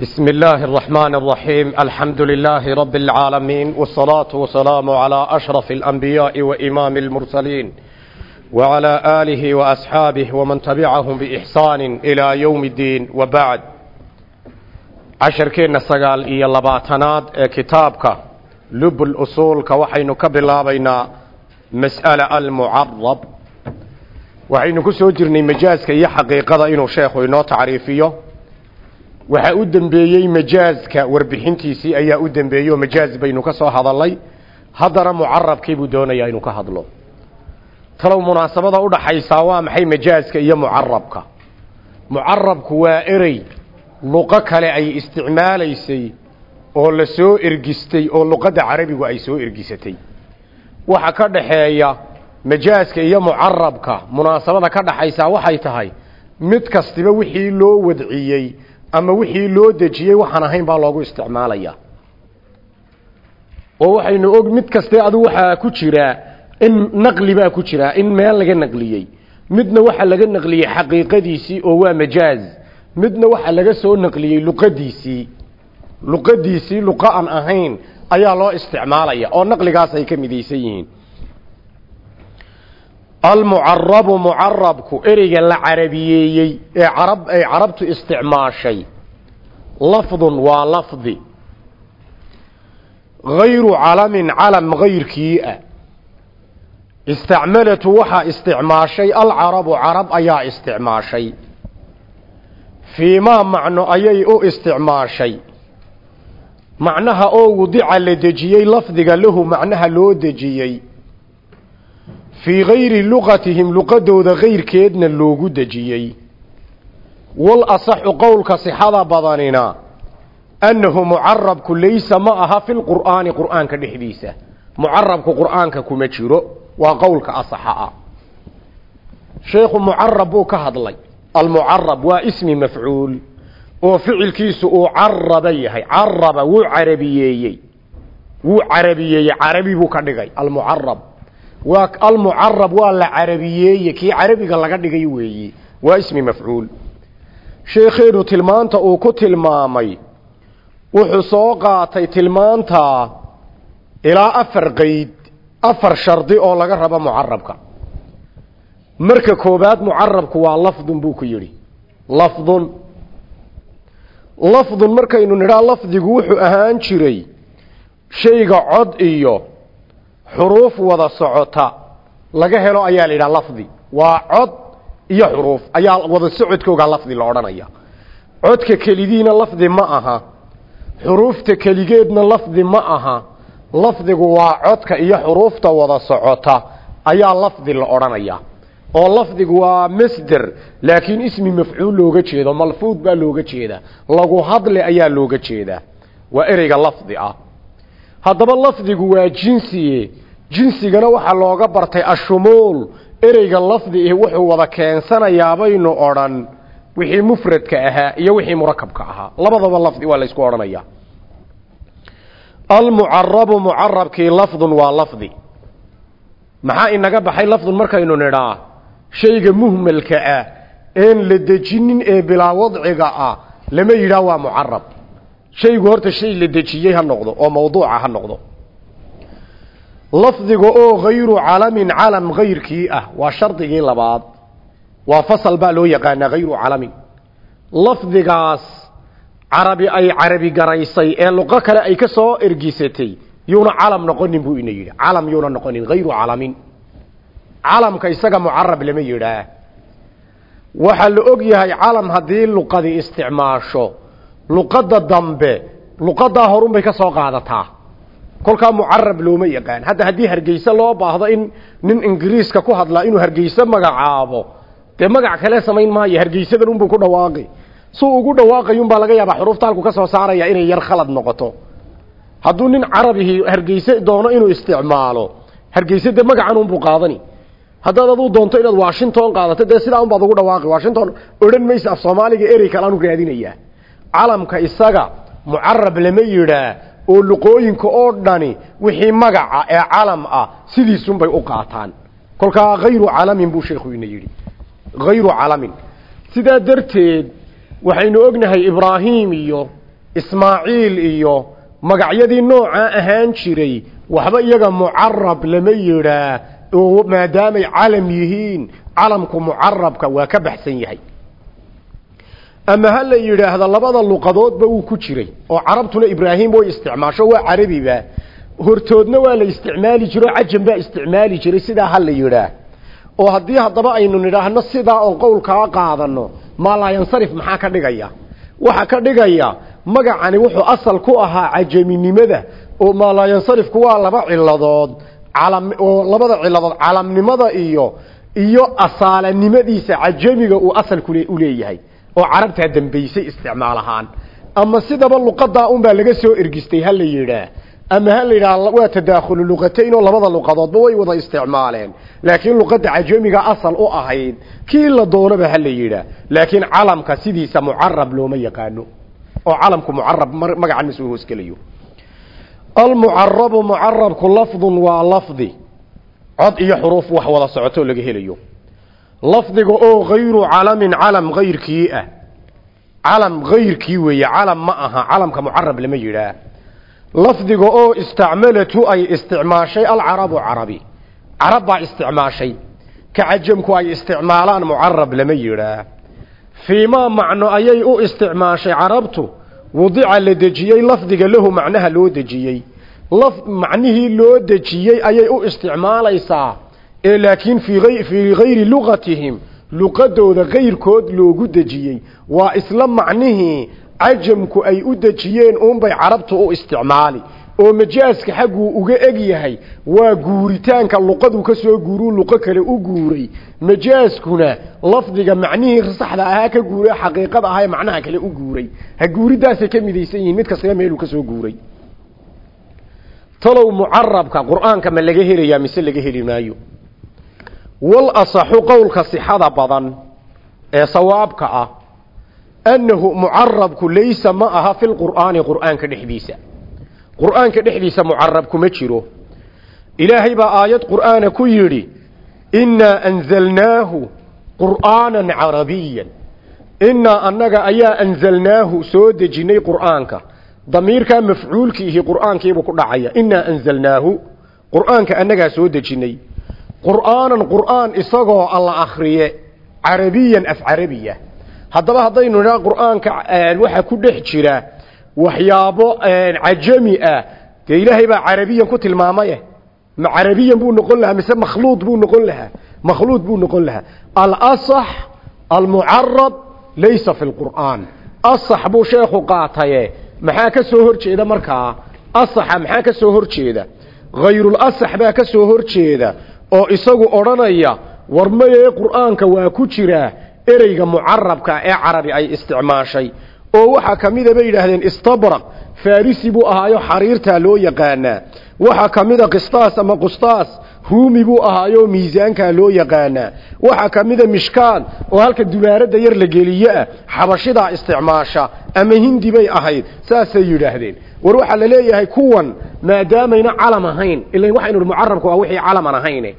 بسم الله الرحمن الرحيم الحمد لله رب العالمين والصلاة والسلام على أشرف الأنبياء وإمام المرسلين وعلى آله وأصحابه ومن تبعهم بإحسان إلى يوم الدين وبعد عشر كينا سقال إيا اللباتناد كتابك لب الأصول كوحين كبلا بين مسألة المعرب وحين كسو جرني مجازك إيا حقيقة إنو شيخ إنو تعريفيه waxaa u dembeeyey majaazka warbixintiisii ayaa u dembeeyey oo majaaz baynu ka soo hadalnay haddana mucarabkiibuu doonayaa inuu ka hadlo. Talow munaasabada udhaxaysaa waa maxay majaazka iyo mucarabka mucarabku waa erey luqo kale ay isticmaalaysay oo la soo ergistay oo luqadda carabigu ay soo ergisatay. Waxa ka dhaxeeya majaazka iyo mucarabka munaasabada ka dhaxaysaa waxay tahay mid kastiba wixii loo wadciyey ama wixii loo dejiyey waxaan ahayn baa loogu isticmaalaya. Oo waxaynu og mid kaste adu waxaa ku jiraa in naqli baa ku jiraa in meel laga naqliyey. Midna waxa laga naqliyey xaqiiqadiisii oo waa majaaz. Midna waxa laga soo naqliyey luqadiisii. Luqadiisii luqa aan ahayn ayaa loo isticmaalaya oo naqligaas ay ka midaysan yihiin almucarabu mucarabku ereyga la carabiyeeyey ee carab ay carabtu isticmaashay. Lafdun waa lafdi. Gayru calamin calam gayrkii ah. Istacmalatu waxaa isticmaashay alcarabu carab ayaa isticmaashay. Fii maa macno ayay u isticmaashay. Macnaha oo wadica la dejiyey lafdiga lahu macnaha loo dejiyey fii gayri luqatihim luqadooda kayrkeedna loogu dejiyey. Wal asaxu qowlka sixada badanina annahu mucarabku laysa ma aha fi lqur'aani qur'aanka dhexdiisa. Mucarabku qur'aanka kuma jiro waa qowlka asaxa ah. Sheekhu mucarab buu ka hadlay almucarab waa ismi mafcuul oo ficilkiisu uu caraba yahay caraba wuu carabiyeeyey wuu carabiyeeyey carabi buu ka dhigay almucarab waa almucarab waa la carabiyeeye. Kii carabiga laga dhigay weeyi. Waa ismi mafcuul. Sheekheenu tilmaanta uu ku tilmaamay wuxuu soo qaatay tilmaanta ilaa afar qeyd afar shardi oo laga rabo mucarabka marka koobaad mucarabku waa lafdun buu ku yidhi. Lafdun. Lafdun markaynu nidhaa lafdigu wuxuu ahaan jiray shayga cod iyo xuruuf wada socota. Laga helo ayaa la yidhaha lafdi. Waa cod iyo xuruuf. Ayaa wada socodkooga lafdi la odhanaya. Codka kelidiina lafdi ma aha. Xuruufta keligeedna lafdi ma aha. Lafdigu waa codka iyo xuruufta wada socota ayaa lafdi la odhanaya. Oo lafdigu waa masder laakiin ismi mafcuul looga jeedo malfuud baa looga jeedaa lagu hadle ayaa looga jeedaa waa ereyga lafdi ah haddaba lafdigu waa jinsiye jinsigana waxaa looga bartay ashumuul. Ereyga lafdi ih wuxuu wada keensanayaa baynu odhan wixii mufradka ahaa iyo wixii murakabka ahaa. Labadaba lafdi waa laysku odhanaya. Almucarabu mucarabkii lafdun waa lafdi. Maxaa inaga baxay lafdun markaynu nidhaa? Shayga muhmalka ah een la dejinin ee bilaa wadciga ah lama yidhaah waa mucarab shaygu horta shay la dejiyey ha noqdo oo mawduuca ha noqdo. Lafdiga oo hayru calamin calam hayrkii ah waa shardigii labaad. Waa fasal baa loo yaqaanaa hayru calamin. Lafdigaas carabi ay carabi garaysay ee luqo kale ay ka soo ergisatay yuuna calam noqonin buu ina yidhi. Calam yuuna noqonin hayru calamin. Calamka isaga mucarab lama yidhaah waxaa la og yahay calam haddii luqadi isticmaasho luqadda dambe luqadaa horunbay ka soo qaadataa. Kolkaa mucarab looma yaqaan. Hadda haddii hargeyse loo baahdo in nin ingiriiska ku hadlaa inuu hargeyse magacaabo dee magac kale samayn maayo hargeysadan unbuu ku dhawaaqi suu ugu dhawaaqayunbaa laga yaabaa xuruufta halku ka soo saaraya inay yar khalad noqoto. Hadduu nin carabihii hargeyse doono inuu isticmaalo hargeyse dee magacan unbuu qaadani. Haddaad aduu doonto inaad washington qaadato dee sidaa unbaad ugu dhawaaqi washington odhan maysa af soomaaliga erey kale aanu raadinayaa calamka isaga mucarab lama yidhaa oo luqooyinka oo dhani wixii magaca ee calam ah sidiisunbay u qaataan. Kolkaa hayru calamin buu sheekhu ina yidhi. Hayru calamin. Sidaa darteed waxaynu ognahay ibraahim iyo ismaaciil iyo magacyadii noocaa ahaan jiray waxba iyaga mucarab lama yidhaa oo maadaamay calam yihiin calamku mucarabka waa ka baxsan yahay ama ha la yidhaahdo labada luqadoodba wuu ku jiray oo carabtuna ibraahim way isticmaasho waa carabiba hortoodna waa la isticmaali jiro cajam baa isticmaali jiray sidaa ha la yidhaah. Oo haddii haddaba aynu nidhaahno sidaa oon qowlkaa qaadano maalaayansarif maxaa ka dhigaya? Waxa ka dhigaya magacani wuxuu asal ku ahaa cajaminimada oo maalaayansarifku waa laba ciladood oo labada ciladood calamnimada iyo iyo asaalanimadiisa cajamiga uu asalku uleeyahay oo carabtaa dambaysay isticmaal ahaan ama sidaba luqadaa unbaa laga soo ergistay ha la ama ha la waa tadaakhulu luqatayn oo labada luqadoodba way wada isticmaaleen. Laakiin luqadda cajamiga asal u ahayd kii la doonaba ha la yidhaah. Laakiin calamka sidiisa mucarab looma yaqaano oo calamku mucarab magacan ma soo hoosgelayo almucarabu mucarabku lafdun waa lafdi. Cod iyo xuruuf wax wada socotoo laga helayo lafdiga oo hayru calamin calam hayrkii ah. Calam hayrkii weeye calam ma aha calamka mucarab lama yidhaah lafdiga oo istacmalatu ay isticmaashay alcarabu carabi. Carab baa isticmaashay ka cajamku ay isticmaalaan mucarab lama yidhaah fiimaa macno ayay u isticmaashay carabtu wadica la dejiyey lafdiga lahu macnaha loo dejiyey. Macnihii loo dejiyey ayay u isticmaalaysaa ee laakiin fii gayri luqatihim luqadooda kayrkood loogu dejiyey. Waa isla macnihii cajamku ay u dejiyeen uunbay carabtu u isticmaali. Oo majaaska xagguu uga eg yahay waa guuritaanka luqaduu ka soo guuruu luqo kale u guuray. Majaaskuna lafdiga macnihii saxda ahaa ka guuray xaqiiqada ahaa ee macnaha kale u guuray. Ha guuridaasay ka midaysan yihiin mid kastaba meeluu ka soo guuray. Talow mucarabka qur'aanka ma laga helayaa mise laga heli maayo wal asaxu qowlka sixada badan ee sawaabka ah annahu mucarabku laysa ma aha fi lqur'aani qur'aanka dhexdiisa. Qur'aanka dhexdiisa mucarabku ma jiro. Ilaahay baa aayad qur'aana ku yidhi innaa anzalnaahu qur'aanan carabiyan. Innaa annaga ayaa anzalnaahu soo dejinnay qur'aanka. Damiirkaa mafcuulkiihi qur'aankiibuu ku dhacaya innaa anzalnaahu. Qur'aanka annagaa soo dejinnay qur'aanan qur'aan isagoo alla akhriye carabiyan af carabiya. Haddaba haddaynu nidhaa qur'aanka waxaa ku dhex jira waxyaabo cajami ah. Dee ilaahay baa carabiyan ku tilmaamaye ma carabiyan buu noqon lahaa mise makhluud buu noqon lahaa? Makhluud buu noqon lahaa. Alasax almucarab laysa fi lqur'aan asax buu sheekhu qaataye maxaa ka soo hor jeeda markaa? Maxaa ka soo hor jeeda? Hayrulasax baa ka soo hor jeeda oo isagu odhanaya war mayee qur'aanka waa ku jiraa ereyga mucarabka ee carabi ay isticmaashay. Oo waxaa ka mida bay yidhaahdeen istabraq farisi buu ahaayo xariirtaa loo yaqaanaa waxaa ka mida qistaas ama qustaas ruumi buu ahaayo miisaankaa loo yaqaanaa waxaa ka mida mishkaad oo halka dubaaradda yar la geliyeah xabashidaa isticmaasha ama hindi bay ahayd. Saasay yidhaahdeen war waxaa la leeyahay kuwan maadaamayna calam ahayn. Ilan waxaynu hi mucarabka waa wixii calaman ahayne.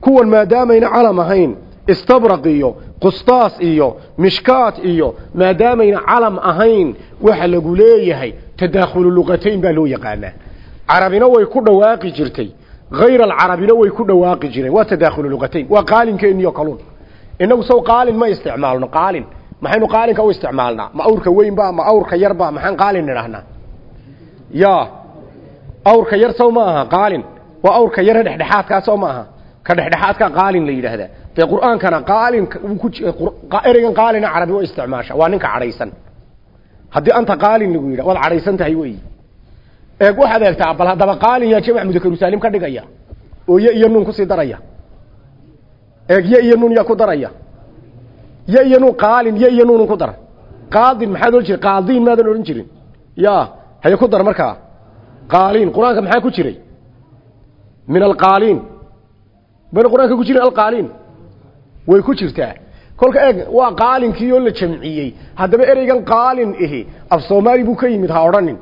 Kuwan maadaamayna calam ahayn istabraq iyo qustaas iyo mishkaat iyo maadaamayna calam ahayn waxa lagu leeyahay tadaakhulu luqatayn baa loo yaqaanaa. Carabina way ku dhawaaqi jirtay. Hayr alcarabina way ku dhawaaqi jireen waa tadaakhulu luqatayn. Waa qaalinkeeniyo kaluun. Inagu sow qaalin ma isticmaalno. Qaalin. Maxaynu qaalinka u isticmaalnaa? Ma awrka weynba ma awrka yarba maxaan qaalin nidhahnaa ya awrka yar sow ma aha qaalin. Waa awrka yare dhexdhexaadkaa sow ma aha. Ka dhexdhexaadka qaalin la yidhaahdaa. Dee qur'aankana qaalin ereygan qaalina carabi wa isticmaasha waa ninka cadhaysan. Haddii anta qaalin lagu yidha waad cadhaysan tahay weyi eeg waxaad eegtaa bal haddaba qaalin yaa jamac mudakarusaalim ka dhigaya oo ye iyo nuun ku sii daraya. Eeg ye iyo nuun yaa ku daraya. Ye iyo nuun qaalin ye iyo nuunun ku dar. Qaadin maxaad odhan jiri qaadiin maadan odhan jirin. Ya haye ku dar markaa qaaliin qur'aanka maxaa ku jiray? Min alqaaliin. Bana qur'aanka ku jirin alqaaliin. Way ku jirtaa. Kolka eeg waa qaalinkii oo la jamciyey. Haddaba ereygan qaalin ihi af soomaali buu ka yimid ha odhanin.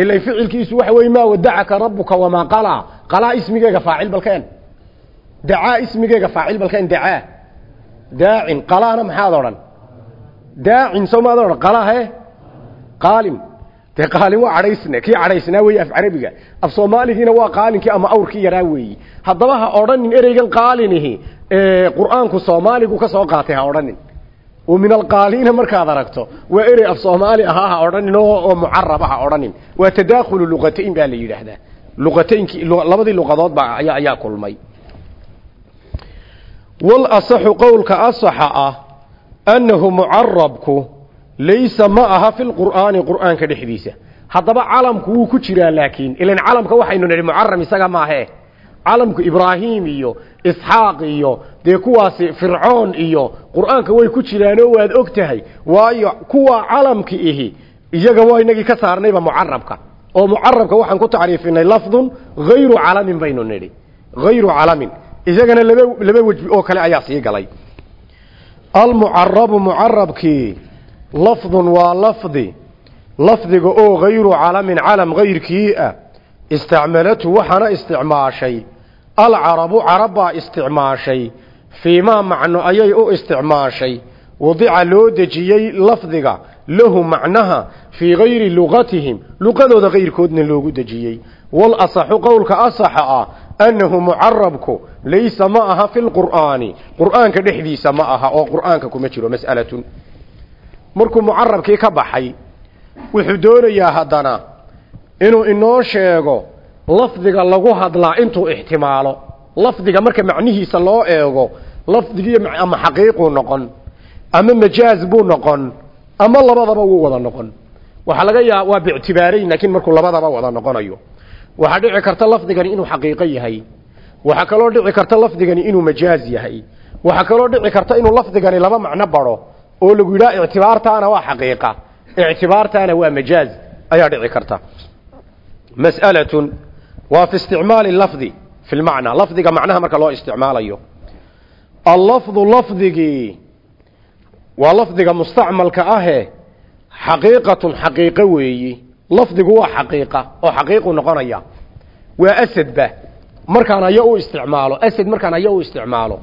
Ilay ficilkiisu waxa wey maa wadacaka rabuka wamaa qalaa qalaa ismigeega faacil balkeen dacaa ismigeega faacil balkeen dacaa. Daacin qalaana maxaad odhan? Daacin soo maad odhan? Qala he qaalin dee qaalin waa cadhaysne kii cadhaysnaa weeye af carabiga. Af soomaaligiina waa qaalinkii ama awrkii yaraa weeyi haddaba ha odhanin ereygan qaalinihi qur'aanku soomaaligu ka soo qaatay ha odhanin. Oo min alqaaliina markaad aragto waa erey af soomaali ahaa ha odhanin oo mucaraba ha waa tadaakhulu luqatayn baa la yidhaahdaa. Luqataynkii labadii luqadood baa ayaa kulmay. Wal asaxu qowlka asaxa ah annahu mucarabku laysa ma aha fi lqur'aani qur'aanka dhexdiisa haddaba calamku wuu ku jiraa laakiin ilan calamka waxaynu nidhi mucaram isaga maahe calamku ibraahim iyo isxaaq iyo dee kuwaasi fircoon iyo qur'aanka way ku jiraanoo waad og tahay waayo kuwa calamki ihi iyaga waa inagii ka saarnayba mucarabka oo mucarabka waxaan ku tacriifinay lafdun hayru calamin baynu nidhi hayru calamin isagana laba laba wejbi oo kale ayaa sii galay almucarabu mucarabkii lafdun waa lafdi lafdiga oo hayru calamin calam hayrkii ah istacmalatu waxaana isticmaashay. Alcarabu carab baa isticmaashay. Fii maa macno ayay u isticmaashay. Wadica loo dejiyey lafdiga lahu macnaha fii gayri luqatihim luqadooda kayrkoodna loogu dejiyey. Wal asaxu qowlka asaxa ah annahu mucarabku laysa ma aha fi lqur'aani qur'aanka dhexdiisa ma aha oo qur'aanka kuma jiro mas'alatun markuu mucarabkii ka baxay wuxuu doonayaa haddana inuu inoo sheego lafdiga lagu hadlaa intuu ixtimaalo lafdiga marka macnihiisa loo eego lafdigii ama xaqiiquu noqon ama majaaz buu noqon ama labadaba wuu wada noqon. Waxaa laga yaaba waa biictibaarayn laakiin markuu labadaba wada noqonayo. Waxaa dhici karta lafdigani inuu xaqiiqo yahay. Waxaa kaloo dhici karta lafdigani inuu majaaz yahay. Waxaa kaloo dhici karta inuu lafdigani laba macno baro oo lagu yidhaha ictibaartaana waa xaqiiqa. Ictibaartaana waa majaaz. Ayaa dhici karta. Mas'alatun waa fi isticmaali lafdi fi lmacna lafdiga macnaha marka loo isticmaalayo. Allafdu lafdigii waa lafdiga mustacmalka ahe xaqiiqatun xaqiiqo weeyi. Lafdigu waa xaqiiqa oo xaqiiqu noqonaya. Waa asadba markaan aya u isticmaalo. Asad markaan aya u isticmaalo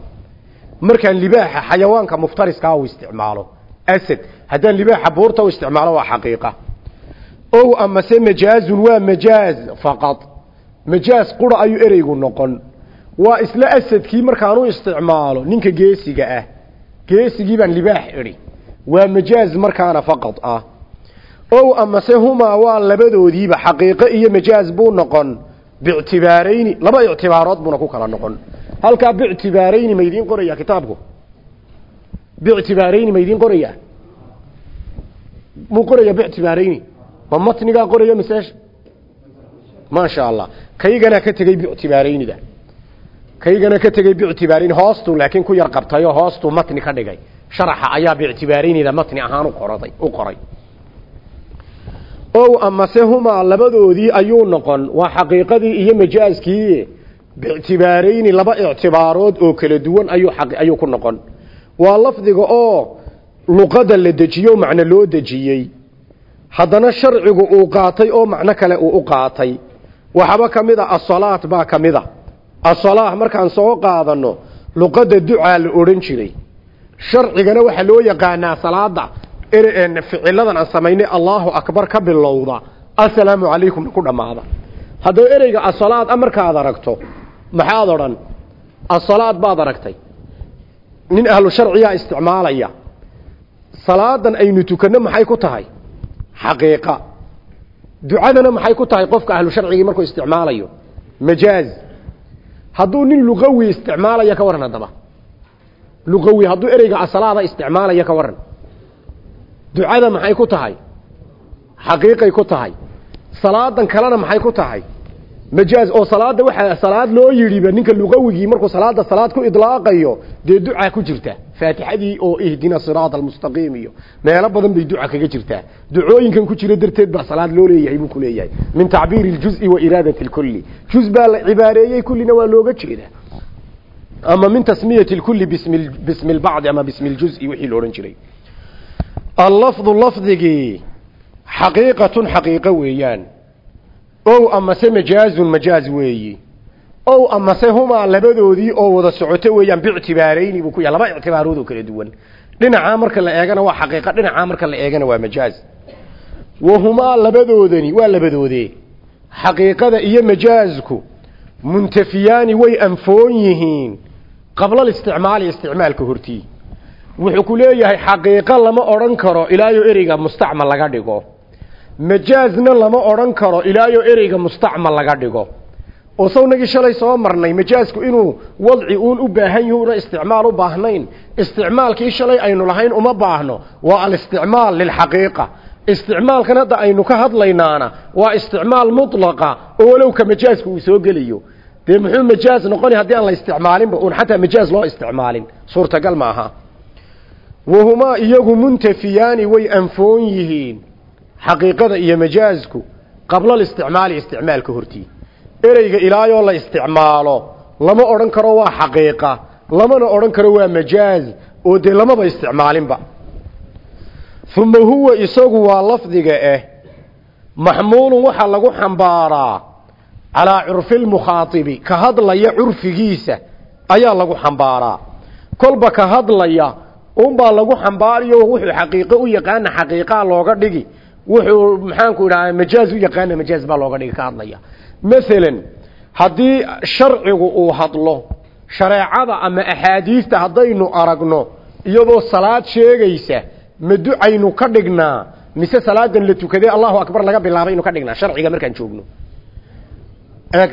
markaan libaaxa xayawaanka muftariskaa u isticmaalo asad haddaan libaaxa buurta u isticmaalo waa xaqiiqa. Ow amase majaazun waa majaaz faqad majaaz qura ayuu ereygu noqon. Waa isla asadkii markaan u isticmaalo ninka geesiga ah. Geesigii baan libaax idhi. Waa majaaz markaana faqad ah. Ow amase humaa waa labadoodiiba xaqiiqo iyo majaaz buu noqon. Biictibaarayni laba ictibaarood buuna ku kala noqon halkaa biictibaarayni ma idiin qoraya kitaabku? Biictibaarayni ma idiin qoraya muu qoraya biictibaarayni ma matnigaa qoraya miseesha maasha allah kaygana ka tegey biictibaaraynida kaygana ka tegey biictibaarayni hoostuu laakiin ku yar qabtayoo hoostuu matni ka dhigay. Sharaxa ayaa biictibaaraynida matni ahaan uqoraday u qoray. Ow amase humaa labadoodii ayuu noqon. Waa xaqiiqadii iyo majaaskii biictibaarayni laba ictibaarood oo kala duwan ayuu ayuu ku noqon. Waa lafdiga oo luqada la dejiyo macno loo dejiyey. Haddana sharcigu uu qaatay oo macno kale uu u qaatay. Waxaba ka mid a asalaat baa ka mid a. Asalaah markaan soo qaadano luqada ducaa la odhan jiray. Sharcigana waxaa loo yaqaanaa salaada ficiladan aan samaynay allahu akbar ka bilowda. Assalaamu calaykumna ku dhammaada. Haddaba ereyga asalaad a markaad aragto maxaad odhan? Asalaad baad aragtay. Nin ahlu sharciyaa isticmaalaya. Salaadan aynu tukanno maxay ku tahay? Xaqiiqa. Ducadana maxay ku tahay qofka ahlu sharcigii markuu isticmaalayo? Majaaz. Hadduu nin luqawi isticmaalaya ka warran haddaba. Luqawi hadduu ereyga asalaada isticmaalaya ka warran. Ducada maxay ku tahay? Xaqiiqay ku tahay. Salaadan kalena maxay ku tahay majaaz oo salaada waxa salaad loo yiriba ninka luqawigi markuu salaada salaad ku idlaaqayo dee duca ku jirta. Faatixadii oo ihdina siraatal mustaqim iyo meelo badan bay duca kaga jirtaa. Ducooyinkan ku jira darteed baa salaad loo leeyahay buu ku leeyahay. Min ta'bir al-juz'i wa iradati al-kulli juz baa la ibareeyay kullina waa looga jeedaa. Ama min tasmiyati al-kulli bismi bismi al-ba'd ama bismi al-juz'i wixii loo oran jiray. Al-lafdhu lafdhigi haqiqatan haqiqa weeyaan ow amase majaazun majaaz weeyi. Ow amase humaa labadoodii oo wada socoto weeyaan biictibaarayni buu ku yahay laba ictibaarood oo kala duwan. Dhinacaa marka la eegana waa xaqiiqa dhinacaa marka la eegana waa majaaz. Wahumaa labadoodani waa labadoodee. Xaqiiqada iyo majaazku muntafiyaani way anfoon yihiin qabla listicmaali isticmaalka hortii. Wuxuu ku leeyahay xaqiiqo lama odhan karo ilaayo ereyga mustacmal laga dhigo majaazna lama odhan karo ilaayo ereyga mustacmal laga dhigo. Oo sawnagii shalay soo marnay majaazku inuu wadci uun u baahan yahi una isticmaal u baahnayn isticmaalkii shalay aynu lahayn uma baahno waa alisticmaal lilxaqiiqa. Isticmaalkan hadda aynu ka hadlaynaana waa isticmaal mutlaqa oo walow ka majaazku uu soo gelayo dee muxuu majaaz noqoni haddii aan la isticmaalinba uun xataa majaaz loo isticmaalin? Suurtagal maaha. Wahumaa iyagu muntafiyaani way anfoon yihiin xaqiiqada iyo majaazku qabla listicmaali isticmaalka hortii. Ereyga ilaayoo la isticmaalo lama odhan karo waa xaqiiqa lamana odhan karo waa majaaz oo dee lamaba isticmaalinba. Uma huwa isagu waa lafdiga ah maxmuulun waxaa lagu xambaaraa calaa curfi lmukhaatibi ka hadlaya curfigiisa ayaa lagu xambaaraa. Kolba ka hadlaya unbaa lagu xambaariyo wuxuu xaqiiqo u yaqaana xaqiiqaa looga dhigi wuxuu maxaanku idhaha majaaz u yaqaana majaaz baa looga dhigi ka hadlaya. Maalan haddii sharcigu uu hadlo shareecada ama axaadiista haddaynu aragno iyadoo salaad sheegaysa ma ducaynu ka dhignaa mise salaadan la tukadee allahu akbar laga bilaabay inu ka dhignaa sharciga markaan joogno.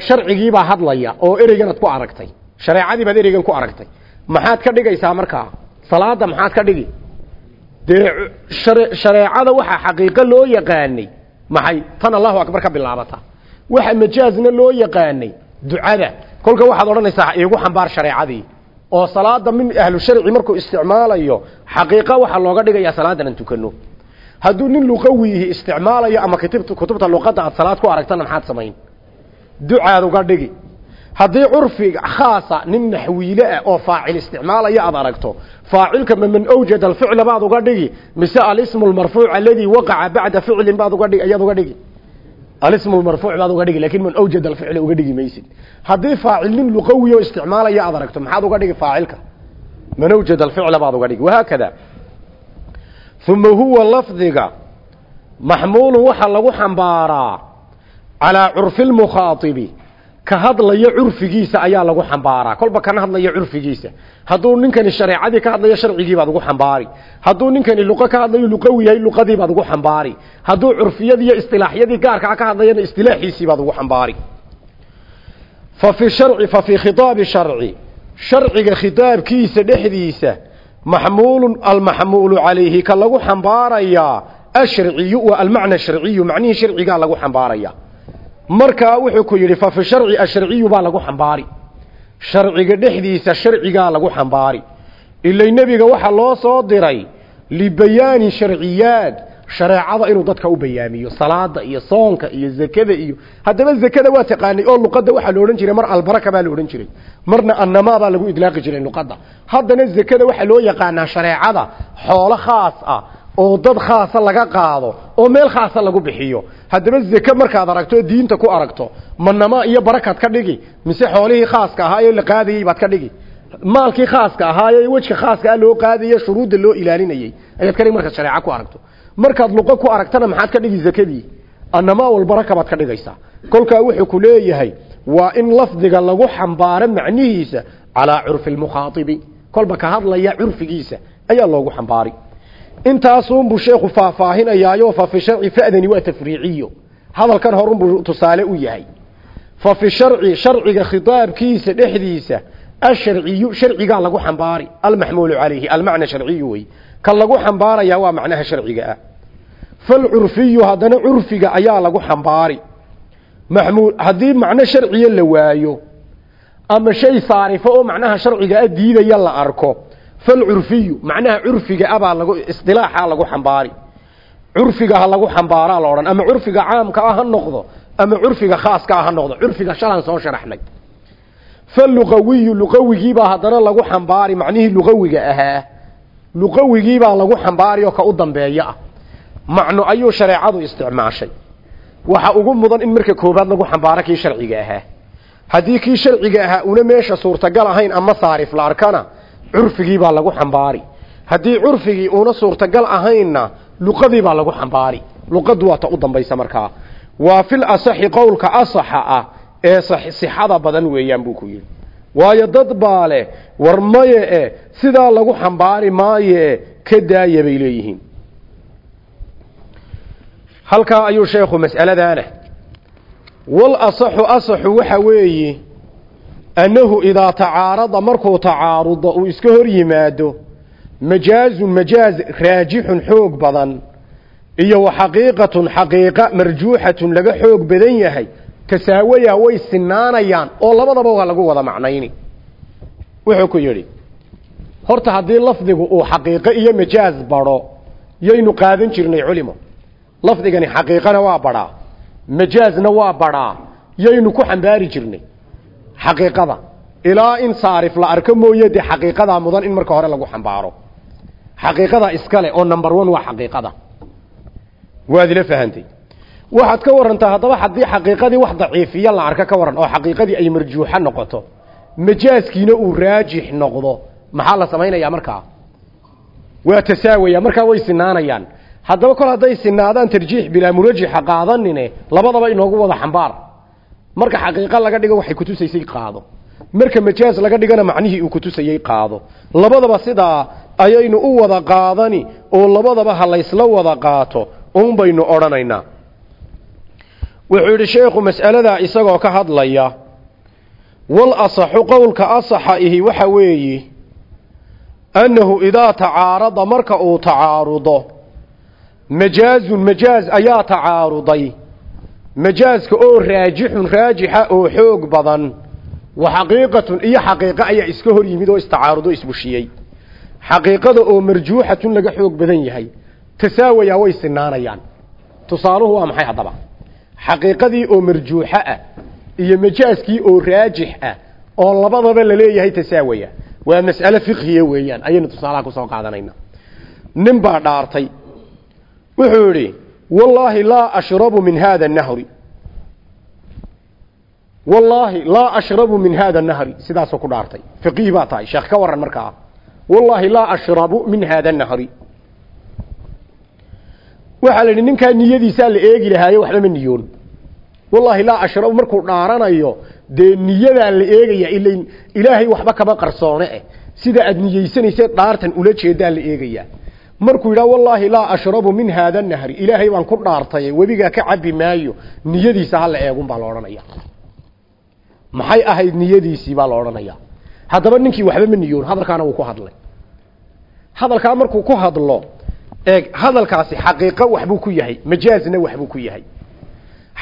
Sharcigiibaa hadlaya oo ereyganaad ku aragtay. Shareecadii baad ereygan ku aragtay. Maxaad ka dhigaysaa markaa? Salaada maxaad ka dhigi dee shareecada waxaa xaqiiqo loo yaqaanay maxay? Tan allahu akbar ka bilaabata. Waxa majaazna loo yaqaanay ducada. Kolka waxaad odhanaysaa iigu xambaar shareecadii. Oo salaada min ahlu sharci markuu isticmaalayo xaqiiqa waxaa looga dhigayaa salaadan aan tukano hadduu nin luqawiihi isticmaalayo ama kutubta luqadda aad salaad ku aragtana maxaad samayn. Ducaad uga dhigi haddii curfiga khaasa nin naxwiile ah oo faacil isticmaalaya aad aragto faacilka man awjada alficla baad uga dhigi mise alismu lmarfuuc aladii waqaca bacda ficlin baad uga dhigi ayaad uga dhigi? Alismu marfuuc baad uga dhigi laakiin man awjada alficla uga dhigi maysid. Haddii faacil nin luqawi isticmaalaya aad aragto maxaad uga dhigi faacilka? Man awjada alficla baad uga dhigi. Wahaakada uma huwa lafdiga maxmuulun waxaa lagu xambaaraa calaa curfi lmukhaaibi ka hadlaya curfigiisa ayaa lagu xambaaraa. Kolba kana hadlaya curfigiisa. Hadduu ninkani shareecadii ka hadlayo sharcigiibaad ugu xambaari. Hadduu ninkani luqo ka hadlayo luqawi yahay luqadiibaad ugu xambaari. Hadduu curfiyadii iyo istilaaxyadii gaarkaa ka hadlayana istilaaxiisiibaad ugu xambaari. Fa fi sharci fa fii khitaabi sharci. Sharciga khitaabkiisa dhexdiisa maxmuulun almaxmuulu calayhi ka lagu xambaarayaa asharciyu waa almacna sharciyu macnihii sharcigaa lagu xambaaraya markaa wuxuu ku yidhi fa fi sharci asharciyu baa lagu xambaari. Sharciga dhexdiisa sharcigaa lagu xambaari. Ilay nebiga waxaa loo soo diray libayaani sharciyaad shareecada inuu dadka u bayaamiyo salaada iyo soonka iyo zakada iyo haddaba zakada waa taqaanay oo luqadda waxaa la odhan jiray mar albaraka baa la jiray marna annamaa baa lagu idlaaqi jiray luqadda. Haddana zakada waxaa loo yaqaanaa shareecada xoolo khaas ah oo dad khaasa laga qaado oo meel khaasa lagu bixiyo. Haddaba zake markaad aragto diinta ku aragto manama iyo barakaad ka dhigi mise xoolihii khaaska ahaayee la qaadayey baad ka dhigi. Maalkii khaaska ahaaye wejka khaaska ah loo qaadaye shuruudda loo ilaalinayey. Ayaad ka dhigi markaad shareeco ku aragto. Markaad luqo ku aragtana maxaad ka dhigi zakadii annamaa walbaraka baad ka dhigaysaa. Kolkaa wuxuu ku leeyahay waa in lafdiga lagu xambaaro macnihiisa calaa curfi lmukhaaibi kolba ka hadlaya curfigiisa ayaa loogu xambaari intaasunbuu sheekhu faahfaahinayaayo fa fi sharci fa'dani waa tafriiciyo. Hadalkan horunbuu tusaale u yahay. Fa fi sharci sharciga khitaabkiisa dhexdiisa asharciyu sharcigaa lagu xambaari. Almaxmuulu calayhi almacna sharciyu wey. Ka lagu xambaarayaa waa macnaha sharciga ah. Falcurfiyu haddana curfiga ayaa lagu xambaari. Maxmuul haddii macno sharciya la waayo ama shay saarifo oo macnaha sharciga a diidaya la arko falcurfiyu macnaha curfiga abaa lagu isdilaaxa lagu xambaari curfiga ha lagu xambaaraa la odhan ama curfiga caamka ah ha noqdo ama curfiga khaaska ah ha noqdo curfiga shalaan soo sharaxnay faluqawiyu luqawigiibaa haddana lagu xambaari macnihii luqawiga ahaa luqawigiibaa lagu xambaari oo ka u dambeeyo ah macno ayuu shareecadu isticmaashay waxa ugu mudan in marka koobaad lagu xambaaro kii sharciga ahaa haddii kii sharciga ahaa una meesha suurtagal ahayn ama saarif la arkana curfigii baa lagu xambaari. Haddii curfigii uuna suurtagal ahaynna luqadii baa lagu xambaari. Luqaddu waa ta u dambaysa markaa. Waa fil asaxi qowlka asaxa ah ee sixada badan weeyaan buu ku yidhi. Waayo dad baa leh war maye e sidaa lagu xambaari maaye ka daaya bay leeyihiin. Halkaa ayuu sheekhu mas'aladaana wal asaxu asaxu waxa weeye annahu idaa tacaarada markuu tacaarudo uu iska hor yimaado majaazun majaaz raajixun xoog badan iyo wa xaqiiqatun xaqiiqa marjuuxatun laga xoog badan yahay tasaawaya way sinaanayaan oo labadaba waa lagu wada macnayni. Wuxuu ku yidhi horta haddii lafdigu uu xaqiiqo iyo majaaz baro yaynu qaadan jirnay culimo. Lafdigani xaqiiqana waa badhaa majaazna waa badhaa yaynu ku xambaari jirnay xaqiiqada. Ilaa in saarif la arko mooye dee xaqiiqadaa mudan in marka hore lagu xambaaro. Xaqiiqada iskale oo number one waa xaqiiqada. Waad ila fahantay waxaad ka warantaa haddaba haddii xaqiiqadii wax daciifiya la arko ka waran oo xaqiiqadii ay marjuuxo noqoto majaaskiina uu raajix noqdo maxaa la samaynayaa markaa? Waa tasaawaya markaa way sinaanayaan haddaba kol hadday sinaadaan tarjiix bilaa murajixa qaadanine labadaba inoogu wada xambaar marka xaqiiqa laga dhigo waxay kutusaysay qaado. Marka majaaz laga dhigana macnihii uu kutusayay qaado. Labadaba sidaa ayaynu u wada qaadani oo labadaba ha laysla wada qaato un baynu odhanaynaa. Wuxuu yidhi sheekhu mas'aladaa isagoo ka hadlaya wal asaxu qowlka asaxa ihi waxa weeye annahu idaa tacaarada marka uu tacaarudo majaazun majaaz ayaa tacaaruday majaaska oo raajixun raajixa oo xoog badan wa xaqiiqatun iyo xaqiiqo ayaa iska hor yimid oo istacaarudo isbushiyey. Xaqiiqada oo marjuuxatun laga xoog badan yahay tasaawaya way sinaanayaan. Tusaaluhu waa maxay haddaba? Xaqiiqadii oo marjuuxo ah iyo majaaskii oo raajix ah oo labadaba la leeyahay tasaawaya. Waa mas'ale fiqhiya weeyaan ayaynu tusaalaha ku soo qaadanayna nin baa dhaartay. Wuxuu yidhi wallaahi laa ashrabu min hada nahri wallaahi laa ashrabu min hada nahri sidaasoo ku dhaartay. Fiqihi baa tahay. Sheekh ka waran markaa. Wallaahi laa ashrabu min hada nahri waxaa la yidhi ninkaa niyadiisaa la eegi lahaaye waxba ma niyoon. Wallaahi laa ashrabu markuu dhaaranayo dee niyadaa la eegaya ila ilaahay waxba kama qarsoone. Sida aad niyeysanaysa dhaartan ula jeedaa la eegayaa markuu yidhaha wallaahi laa ashrabu min haada nahri. Ilaahay baan ku dhaartaye webigaa ka cabi maayo niyadiisa hala eegun baa la maxay ahayd niyadiisii baa la odhanaya ninkii waxba ma niyoon hadalkaana wuu ku hadlay. Hadalkaa markuu ku hadlo eeg hadalkaasi xaqiiqo waxbuu ku yahay majaazna waxbuu ku yahay.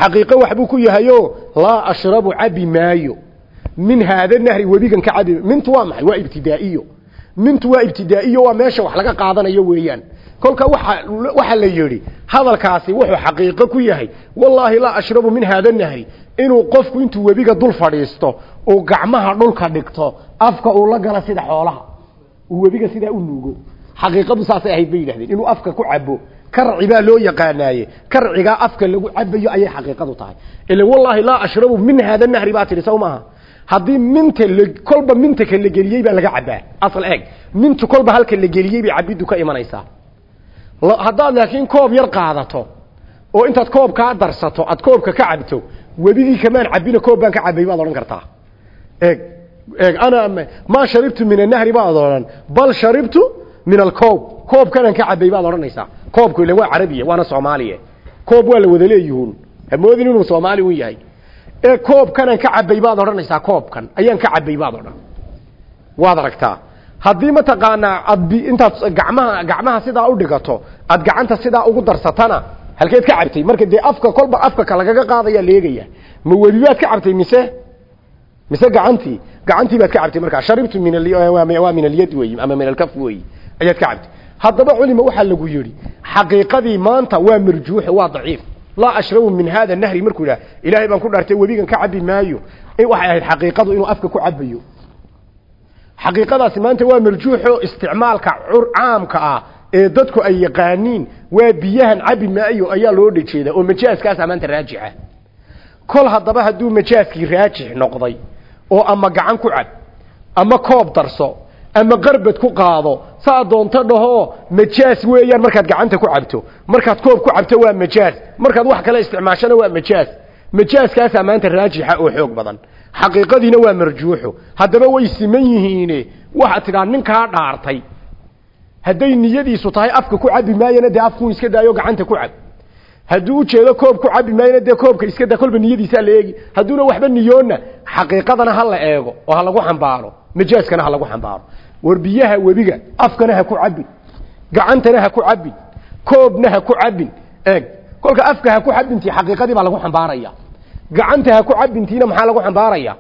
Xaqiiqo waxbuu ku yahayo laa ashrabu cabi maayo. Min haada nahri webigan ka cabi mintu waa maxay? Waa ibtidaa'iyo mintu waa ibtidaa'iyo waa meesha wax laga qaadanayo weeyaan. kolka waxa la yidhi hadalkaasi wuxuu xaqiiqo ku yahay wallaahi laa ashrabu min haada nahri inuu qofku intuu webiga dul fadhiisto uu gacmaha dhulka dhigto afka uu la gala sida xoolaha uu webiga sidaa u nuugo. xaqiiqadu saasay ahayd bay yidhahdeen inuu afka ku cabo karci baa loo yaqaanaaye karcigaa afka lagu cabayo ayay xaqiiqadu tahay. ila wallaahi laa ashrabu min hada nahri baa tidhi saw maaha haddii minta kolba minta ka la geliyey baa laga cabaa asal eeg. Mintu kolba halka la geliyey bay cabiddu ka imanaysaa. Haddaad laakiin koob yar qaadato oo intaad koob kaa darsato aad koobka ka cabto webigii kamaan cabina koob baan ka cabay baad odhan kartaa. Eeg eeg ana maa sharibtu min annahri baad odhan bal sharibtu min alkoob. Koobkanaan ka cabay baad odhanaysaa. Koobku ila waa carabiya waana soomaaliya. Koob waa la wada leeyihun hamoodin inuu soomaali un yahay ee koobkanaan ka cabay baad odhanaysaa koobkan. Ayaan ka cabay baad odhan. Waad aragtaa haddii mataqaanaa aad intaad gacmaha gacmaha sidaa u dhigato aad gacanta sidaa ugu darsatana halkeed ka cabtay. Marka dee afka kolba afka ka lagaga qaadaya leegaya. Ma webibaad ka cabtay mise? Mise gacantii? Gacantii baad ka cabtay markaa. Sharibtu min waa min alyad wey ama min alkaf wey ayaad ka cabtay. Haddaba culima waxaa lagu yidhi xaqiiqadii maanta waa marjuuxe waa daciif laa ashrabu min hada nahri markuu yidhaha ilaahay baan ku dhaartay webigan ka cabi maayo. Waxay ahayd xaqiiqadu inuu afka ku cabayo xaqiiqadaasi maanta waa marjuuxo isticmaalka caamka ah ee dadku ay yaqaaniin waa biyahan cabi maayo ayaa loo dhajeeda oo majaaskaasaa maanta raajixa. Kol haddaba hadduu majaaskii raajix noqday oo ama gacan ku cab ama koob darso ama qarbad ku saa doonto dhahoo majaas weeyaan markaad gacanta ku cabto. Markaad koob ku cabto waa majaas. Markaad wax kale isticmaashana waa majaas. Majaaskaasaa maanta raajixa oo xoog badan. Xaqiiqadiina waa marjuuxo haddaba way siman yihiine. Waxaad tidhaa ninkaa dhaartay. Hadday niyadiisu tahay afka ku cabi maayana dee afkuu iska daayo gacanta ku cab. Hadduu ujeedo koob ku cabi maayana dee koobka iska daa kolba niyadiisaa la eegi. Hadduuna waxba niyoonna xaqiiqadana ha la eego oo ha lagu xambaaro. Majaaskana ha lagu xambaaro war webiga afkana ha ku cabin gacantana ha ku cabin koobna ha ku cabin eeg. Kolka afka ha ku cabintii xaqiiqadii baa lagu xambaaraya. Gacanta ha ku cabintiina maxaa lagu xambaaraya?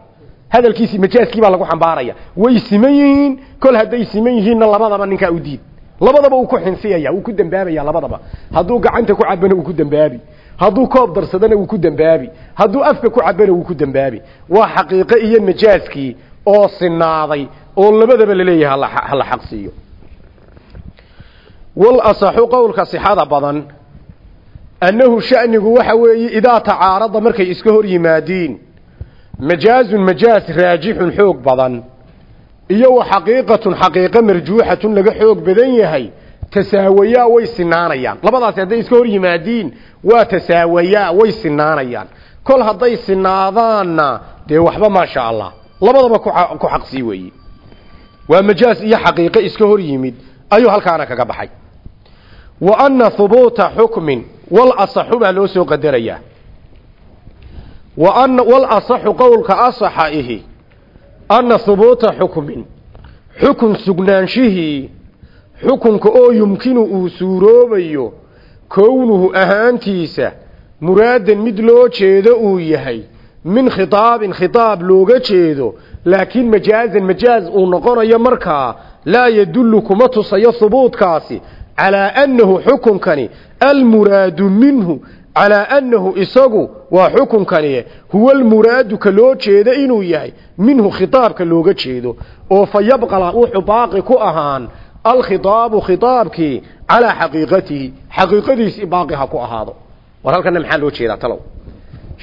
Hadalkiisii majaaskii baa lagu xambaaraya. Way siman yihiin kol hadday siman yihiinna labadaba ninkaa u diid. Labadaba uu ku xinsiyaya uu ku dambaabaya labadaba. Hadduu gacanta ku cabana uu ku dambaabi. Hadduu koob darsadana uu ku dambaabi. Hadduu afka ku cabana uu ku dambaabi. Waa xaqiiqo iyo majaaskii oo sinaaday oo labadaba la leeyahay hala xaq siiyo wal asaxu qowlka sixada badan annahu shanigu waxa weeye idaa tacaarada markay iska hor yimaadiin majaazun majaaz raajixun xoog badan iyo wa xaqiiqatun xaqiiqo marjuuxatun laga xoog badan yahay tasaawayaa way sinaanayaan labadaasi hadday iska hor yimaadiin waa tasaawayaa way sinaanayaan kol hadday sinaadaanna dee waxba maasha allah labadaba ku xaqsii weeye waa majaaz iyo xaqiiqo iska hor yimid ayuu halkaana kaga baxay. Wa anna hubuuta xukmin wal asaxu baa loo soo qadarayaa. Wa anna wal asaxu qowlka asaxa ihi anna hubuuta xukmin xukun sugnaanshihii xukunka oo yumkinu uu suuroobayo kownuhu ahaantiisa muraadan mid loo jeedo uu yahay min khitaabin khitaab looga jeedo. Laakiin majaazan majaaz uu noqonayo markaa laa yadullu kuma tusayo hubuudkaasi calaa annahu xukunkani. Almuraadu minhu calaa annahu isagu waa xukunkani. Huwa almuraadu ka loo jeedo inuu yahay minhu khitaabka looga jeedo. Oo fa yabqala wuxuu baaqi ku ahaan alkhitaabu khitaabkii calaa xaqiiqatihi. Xaqiiqadiisii baaqi ha ku ahaado. War halkana maxaa loo jeedaa talow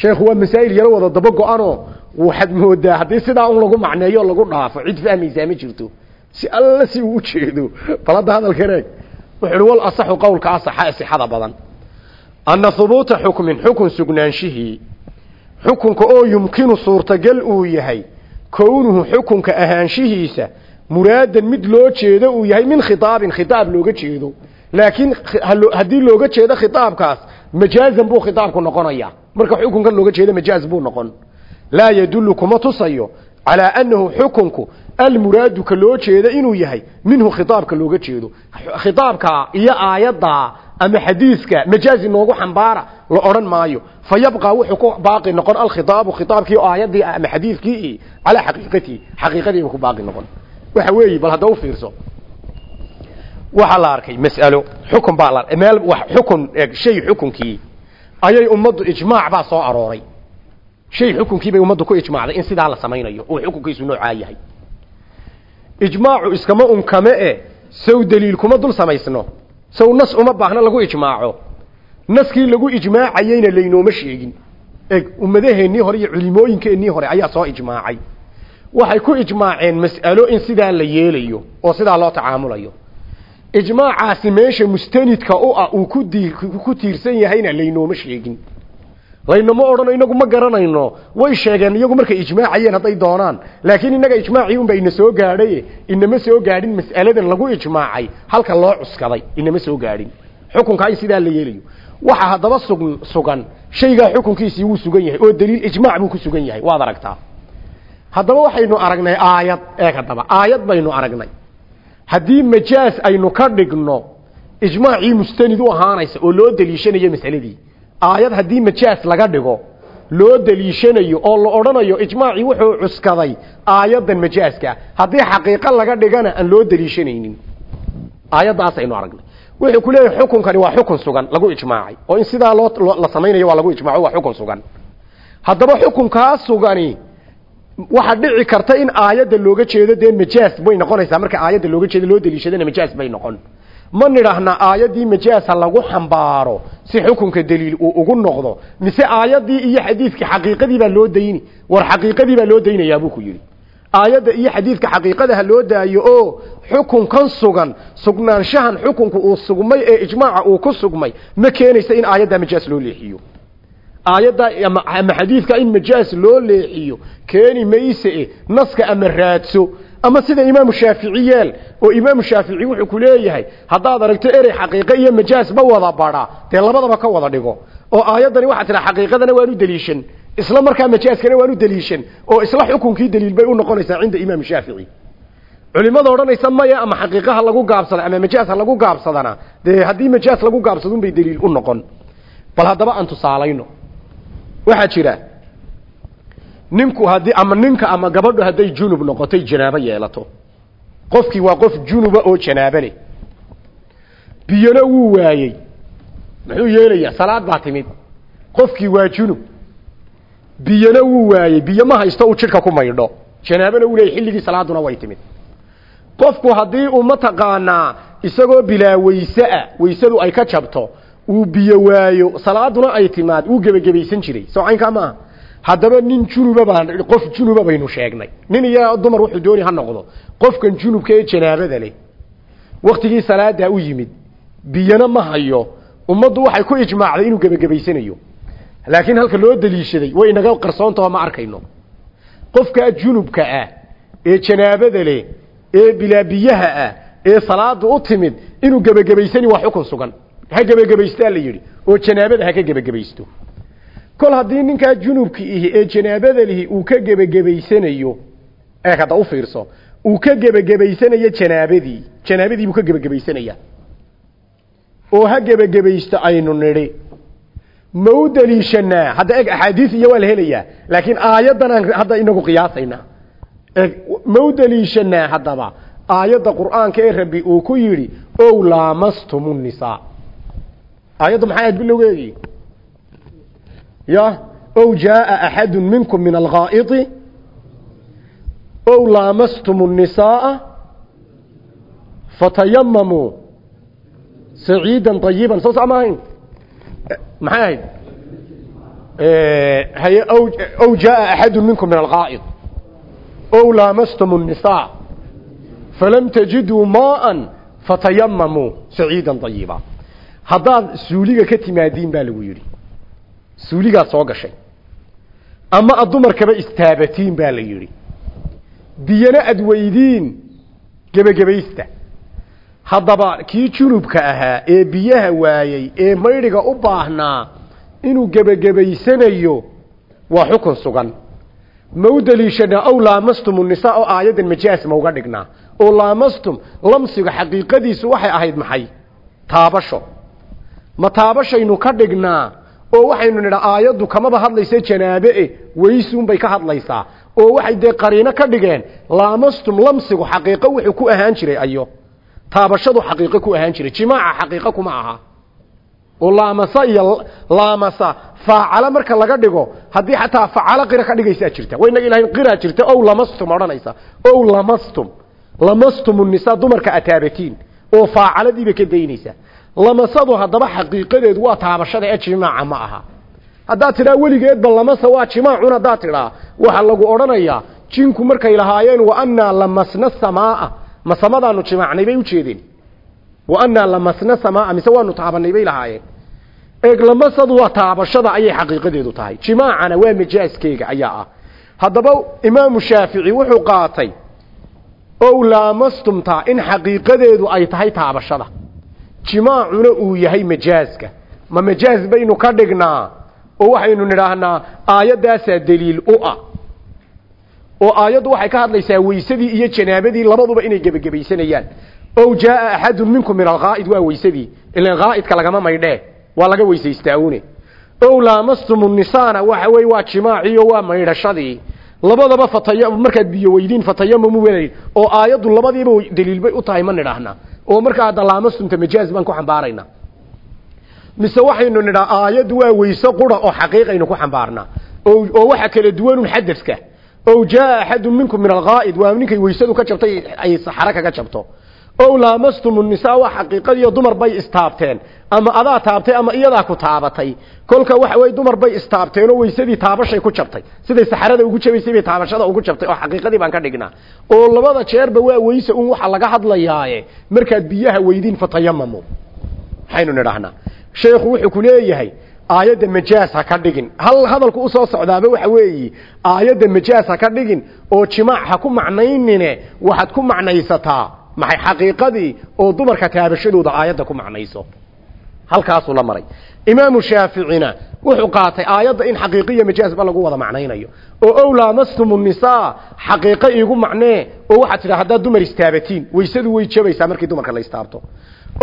sheekhu waa masaa'il yaro wada daba go-anoo waxaad moodaa. Haddii sidaa un lagu macneeyo lagu dhaafo cid fahmaysaa ma jirto. Si alla si uu u jeedo bal hadda hadalkan eeg wuxu uhi wal asaxu qowlka asaxa ee badan. Anna hubuuta xukmin xukun sugnaanshihii xukunka oo yumkinu suurtagal uu yahay kownuhu xukunka ahaanshihiisa muraadan mid loo jeedo uu yahay min khitaabin khitaab looga jeedo. Laakiin haddii looga jeedo khitaabkaas majaazan buu khitaabku noqonaya marka xukunkan looga jeedo majaaz buu noqon. Laa yadullu kuma tusayo calaa annahu xukunku almuraadu ka loo jeedo inuu yahay minhu khitaabka looga jeedo. Khitaabka iyo aayadda ama xadiiska majaazi noogu xambaara la odhan maayo. Fa yabqa wuxuu ku baaqi noqon alkhitaabu khitaabkii aayaddii ama xadiiskii calaa xaqiiqatihi xaqiiqadiiba ku baaqi noqon. Waxa weeye bal hadda u fiirso. Waxaa la arkay mas'alo xukun baa la meel wax xukun shay xukunkii ayay ummaddu ijmaac baa soo arooray. Shay xukunkii bay ummaddu ku ijmaacday in sidaa la samaynayo oo xukunkiisu noocaa yahay. Ijmaacu iskama unkame e sow daliil kuma dul samaysno. Sow nas uma baahna lagu ijmaaco. Naskii lagu ijmaacayeyna laynooma sheegin. Eg ummadaheennii hore iyo culimooyinkeennii hore ayaa soo ijmaacay. Waxay ku ijmaaceen mas'alo in sidaa la yeelayo oo sidaa loo tacaamulayo ijmaacaasi meesha mustanidka u ah uu ku tiirsan yahayna laynooma sheegin. Laynama odhano inagu ma garanayno. Way sheegeen iyagu markay ijmaacayeen hadday doonaan. Laakiin innaga ijmaacii unba ina soo gaadhay. Inama soo gaadhin mas'aladan lagu ijmaacay. Halka loo cuskaday inama soo gaadhin. Xukunka in sidaa la yeelayo. Waxa haddaba sug sugan shaygaa xukunkiisii wuu sugan yahay oo daliil ijmaac buu ku sugan yahay. Waad aragtaa. Haddaba waxaynu aragnay aayad eeg haddaba aayad baynu aragnay haddii majaaz aynu ka dhigno ijmaacii mustanid u ahaanaysa oo loo daliishanayo masaladii. Aayad haddii majaaz laga dhigo loo daliishanayo oo la odhanayo ijmaacii wuxuu cuskaday aayaddan majaazka haddii xaqiiqo laga dhigana aan loo daliishanaynin aayaddaasaynu aragnay. Wuxuu ku leeyahay xukunkani waa xukun sugan lagu ijmaacay. Oo in sidaa loo la samaynayo waa lagu ijmaaco waa xukun sugan. Haddaba xukunkaa sugani waxaa dhici karta in aayadda looga jeedo dee majaaz bay noqonaysaa. Marka aayadda looga jeedo loo daliishadana majaaz bay noqon. Ma nidhaahna aayaddii majaaz ha lagu xambaaro si xukunka daliil uu ugu noqdo mise aayaddii iyo xadiidkii xaqiiqadii baa loo dayni? War xaqiiqadii baa loo daynayaa buu ku yidhi. Aayadda iyo xadiidka xaqiiqada ha loo daayo oo xukunkan sugan sugnaanshahan xukunku uu sugmay ee ijmaaca uu ku sugmay ma keenaysa in aayadda majaas loo leexiyo aayadda ama xadiidka in majaas loo leexiyo keeni mayse naska ama raadso. Ama sida imaamu shaafici yeel oo imaamu shaafici wuxuu ku leeyahay haddaad aragto erey xaqiiqo iyo majaasba wada badha dee labadaba ka wada dhigo. Oo aayaddani waxaa tidha xaqiiqadana waanu deliishan isla markaa majaaskana waanu deliishan oo isla xukunkii daliil bay u noqonaysaa cinda imaamu shaafici. Culimada odhanaysa maya ama xaqiiqaha lagu gaabsada ama majaas lagu gaabsadana dee haddii majaas lagu gaabsadun bay daliil u noqon. Bal haddaba aan tusaalayno waxaa jira ninku haddii ama ninka ama gabadhu hadday junub noqotay janaabo yeelato. Qofkii waa qof junuba oo janaabo leh. Biyona wuu waayey. Muxuu yeelayaa salaad baa timid. Qofkii waa junub. Biyona wuu waayey biyo ma haysto uu jidhka ku maydho. Janaabona uu leeyay xilligii salaaduna way timid. Qofku haddii uu mataqaanaa isagoo bilaa weyseah weysadu ay ka jabto uu biyo waayo. Salaaduna ay timaad wuu gebagabaysan jiray. Soocaynkaa maaha haddaba nin junuba baan qof junuba baynu sheegnay. Nin iyo dumar wuxuu dooni ha noqdo. Qofkan junubka ee janaabada leh waktigii salaadaa u yimid biyana ma hayo. Ummaddu waxay ku ijmaacday inuu gebagabaysanayo laakiin halka loo daliishaday way inaga qarsoontao ma arkayno. Qofkaa junubka ah ee janaabada leh ee bilaa biyaha ah ee salaada u timid inuu gebagabaysani waa xukun sugan ha gebagabaystaa la yidhi. Oo janaabada ha ka gebagabaysto kol haddii ninkaa junubki ihi ee janaabada lihi uu ka gebagabaysanayo eeg hadda u fiirso uu ka gebagabaysanayo janaabadii janaabadii buu ka gebagabaysanaya. Oo ha gebagabaysto aynu nidhi ma u daliishanaa hadda eg axaadiis iyo waa la helayaa laakiin aayaddan aan hadda inagu qiyaasaynaa eg ma u daliishanaa haddaba aayadda qur'aanka ee rabbi uu ku yidhi ow laamastum nisaa aayadda maxay ahayd bilowgeegii ya ow jaaa axadu minkum min alghaa'iti ow laamastum الnisaaa fatayamamuu saciida طayiba soo saa maahayn maxay ahayd haye ow jaaa axadu minkum min alghaa'id ow laamastum الnisaa falam tajiduu maaa fatayamamuu saciida طayiba haddaad suuliga ka timaadiin baa lagu yidhi. Suuligaad soo gashay. Ama ad dumarkaba istaabatiin baa la yidhi. Biyana ad weydiin gebagabaysta. Haddaba kii junubka ahaa ee biyaha waayey ee maydhiga u baahnaa inuu gebagabaysanayo waa xukun sugan. Ma u daliishanaa ow laamastum unisaa oo aayaddan majaas ma uga dhignaa. Oo laamastum lamsiga xaqiiqadiisu waxay ahayd maxay? Taabasho ma taabashaynu ka dhignaa? Oo waxaynu nidhaa aayaddu kamaba hadlaysa janaabe e weysuunbay ka hadlaysaa. Oo waxay dee qariino ka dhigeen laamastum lamsigu xaqiiqo wuxuu ku ahaan jiray ayo. Taabashadu xaqiiqo ku ahaan jiray jimaaca xaqiiqo kuma aha. Oo laamasa iyo laamasa faacalo marka laga dhigo haddii xataa facalo qira ka dhigaysaa jirta. Waynaga ilahayn qiraa jirta ow lamastum odhanaysa. Ow lamastum lamastum nisaa dumarka ataabatiin oo faacaladiiba ka daynaysa lamasadu haddaba xaqiiqadeedu waa taabashada ee jimaaca ma aha. Haddaad tidhaa weligeedba lamasa waa jimaacun haddaad tidhaa waxaa lagu odhanayaa jinku markay lahaayeen wa annaa lamasna samaaa. Ma samadaanu jimaacnay bay ujeedeen wa annaa lamasna samaaa. Mise waanu taabanay bay lahaayeen. Eeg lamasadu waa taabashada ayay xaqiiqadeedu tahay. Jimaacana waa majaaskeyga ayaa ah. Haddaba imaamu shaafici wuxuu qaatay ow laamastumtaa in xaqiiqadeedu ay tahay taabashada jimaacuna uu yahay majaaska. Ma majaaz baynu ka dhignaa oo waxaynu nidhaahnaa aayaddaasaa daliil u ah. Oo aayaddu waxay ka hadlaysaa weysadii iyo janaabadii labaduba inay gebagabaysanayaan ow jaaa axadun minkum min alghaa'id waa weysadii. Ilan ghaa'idka lagama maydhee waa laga weysaystaawune ow laamastum nisaana waxa weye waa jimaaciyo waa maydhashadii. Labadaba fataya markaad biyo weydiin fatayamamu weli oo aayaddu labadiiba daliil bay u tahay ma nidhaahna oo markaa laamastumta majaaz baan ku xambaaraynaa mise waxaynu nidhaa aayaddu waa weyse qura oo xaqiiqaynu ku xambaarnaa oo waxa kala duwanun xadadka ow jaaa axadun minkum min alghaa'id waa ninkay weysadu ka jabtay ay saxara kaga jabto ow laamastum nisaa waa xaqiiqadiiyo dumar bay istaabteen. Ama adaa taabtay ama iyadaa ku taabatay. Kolka waxa weye dumar bay istaabteen oo weysadii taabashay ku jabtay. Siday saxarada ugu jabaysay bay taabashada ugu jabtay oo xaqiiqadii baan ka dhignaa. Oo labada jeerba waa weyse un waxa laga hadlayaaye. Markaad biyaha weydiin fatayamamu. Maxaynu nidhahnaa sheekhu wuxuu ku leeyahay aayadda majaas ka dhigin. Hal hadalku u soo socdaaba waxa weeyi aayadda majaas ka dhigin oo jimaac ha ku macnaynine waxaad ku macnaysataa maxay xaqiiqadii oo dumarka taabashadooda aayadda ku macnayso? Halkaasuu la maray. Imaamu shaaficina wuxuu qaatay aayadda in xaqiiqiya majaasba lagu wada macnaynayo. Oo ow laamastum nisaa xaqiiqo iigu macnee oo waxaad tidha haddaad dumar istaabatiin weysadu way jabaysaa markii dumarka la istaabto.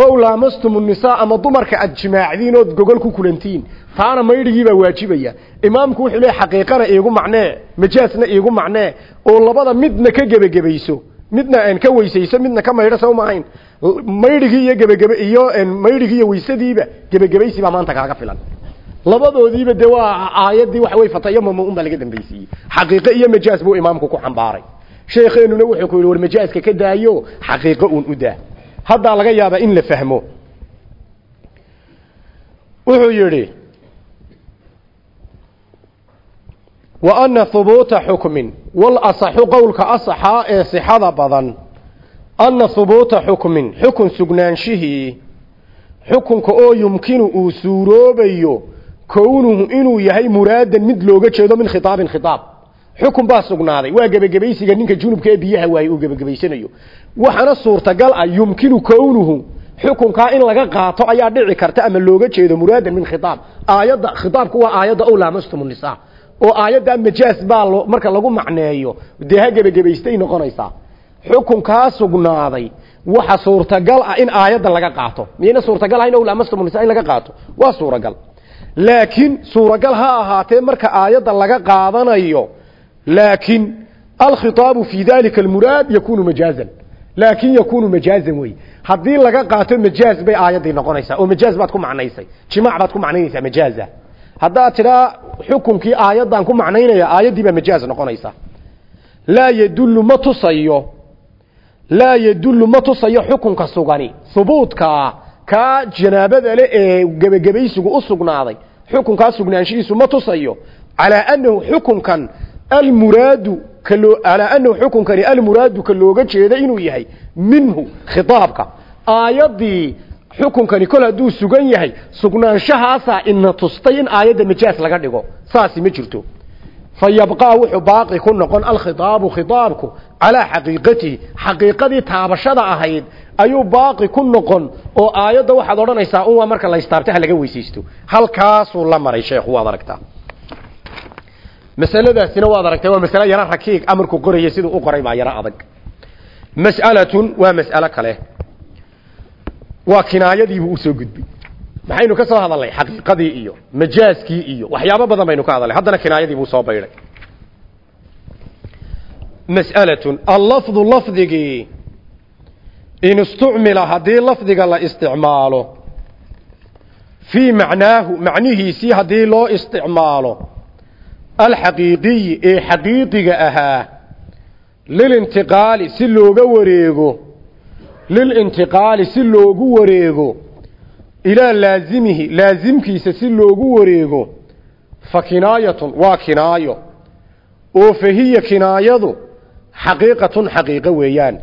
Ow laamastum nisaa ama dumarka aad jimaacdiin ood gogol ku kulantiin taana maydhigiibaa waajibaya. Imaamku wuxuu leeyahy xaqiiqana iigu macnee majaasna iigu macnee oo labada midna ka gebagebayso midna aan ka weysayso midna ka maydho soo maahayn. Maydhigii iyo gebagebe iyo maydhigii iyo weysadiiba gebagabaysi baa maanta kaaga filan. Labadoodiiba de waa aayadii waxa wey fatayamama un baa laga dambaysiiyey. Xaqiiqo iyo majaas buu imaamku ku xambaaray. Sheekheenuna wuxuu ku yidhi war majaaska ka daayo xaqiiqo uun u daa. Haddaa laga yaabaa in la fahmo. Wuxuu yidhi wa ana hubuuta xukmin wal asaxu qowlka asaxaa ee sixada badan anna hubuuta xukmin xukun sugnaanshihii xukunka oo yumkinu uu suuroobayo kownuhu inuu yahay muraadan mid looga jeedo min khitaabin khitaab. Xukun baa sugnaaday waa gebagabaysiga ninka junubka ee biyaha waaye uu gebagabaysanayo waxaana suurtagal ah yumkinu kownuhu xukunkaa in laga qaato ayaa dhici karta ama looga jeedo muraadan min khitaab. Aayadda khitaabku waa aayadda nisaa oo aayadda majaas baa marka lagu macneeyo. Dee ha gebagabaystay noqonaysaa. Xukunkaa sugnaaday. Waxa suurtagal ah in aayadda laga qaato. Miyayna suurtagal ahayn ow laamastum nisaa in laga qaato? Waa suuragal laakiin suuragal ha ahaatee marka aayadda laga qaadanayo laakin alkhitaabu fi dalika almuraad yakunu majaazan laakin yakunu majaazan wey. Haddii laga qaato majaaz bay aayaddii noqonaysaa oo majaaz baad ku macnaysay. Jimaac baad ku macnaynaysaa majaaza haddaad tidhaa xukunkii aayaddan ku macnaynaya aayaddii baa majaaz noqonaysa. Laa yadullu ma tusayo laa yadullu ma tusayo xukunka sugani hubuudkaa kaa janaabada le ee gebagabaysigu u sugnaaday xukunkaa sugnaanshihiisu ma tusayo. Calaa annahu xukunkan almuraadu calaa annahu xukunkani almuraadu ka looga jeeda inuu yahay minhu khitaabka. Aayaddii xukunkani kol hadduu sugan yahay sugnaanshahaasaa ina tustay in aayadda majaas laga dhigo. Saasi ma jirto. Fa yabqaa wuxuu baaqi ku noqon alkhitaabu khitaabku calaa xaqiiqatihi. Xaqiiqadii taabashada ahayd ayuu baaqi ku noqon oo aayadda waxaad odhanaysaa unwaa marka la ha laga weysaysto. Halkaasuu la maray sheekhu waad aragtaa. Masaladaasina waad aragtay waa masale yaro rakiig amarku qoraya siduu u qoray baa yaro adag. Mas'alatun waa mas'alo kale waa kinaayadiibuu u soo gudbay. Maxaynu ka soo hadalnay xaqiiqadii iyo majaaskii iyo waxyaabo badan baynu ka hadalnay. Haddana kinaayadiibuu soo baydhay. Mas'alatun allafdu lafdigii. In istucmila haddii lafdiga la isticmaalo fii macnaahu macnihiisii haddii loo isticmaalo alxaqiiqiyi ee xaqiiqiga ahaa lilintiqaali si looga wareego lilintiqaali si loogu wareego ilaa laazimihi laasimkiisa si loogu wareego fa kinaayatun waa kinaayo oo fahiya kinaayadu xaqiiqatun xaqiiqo weeyaan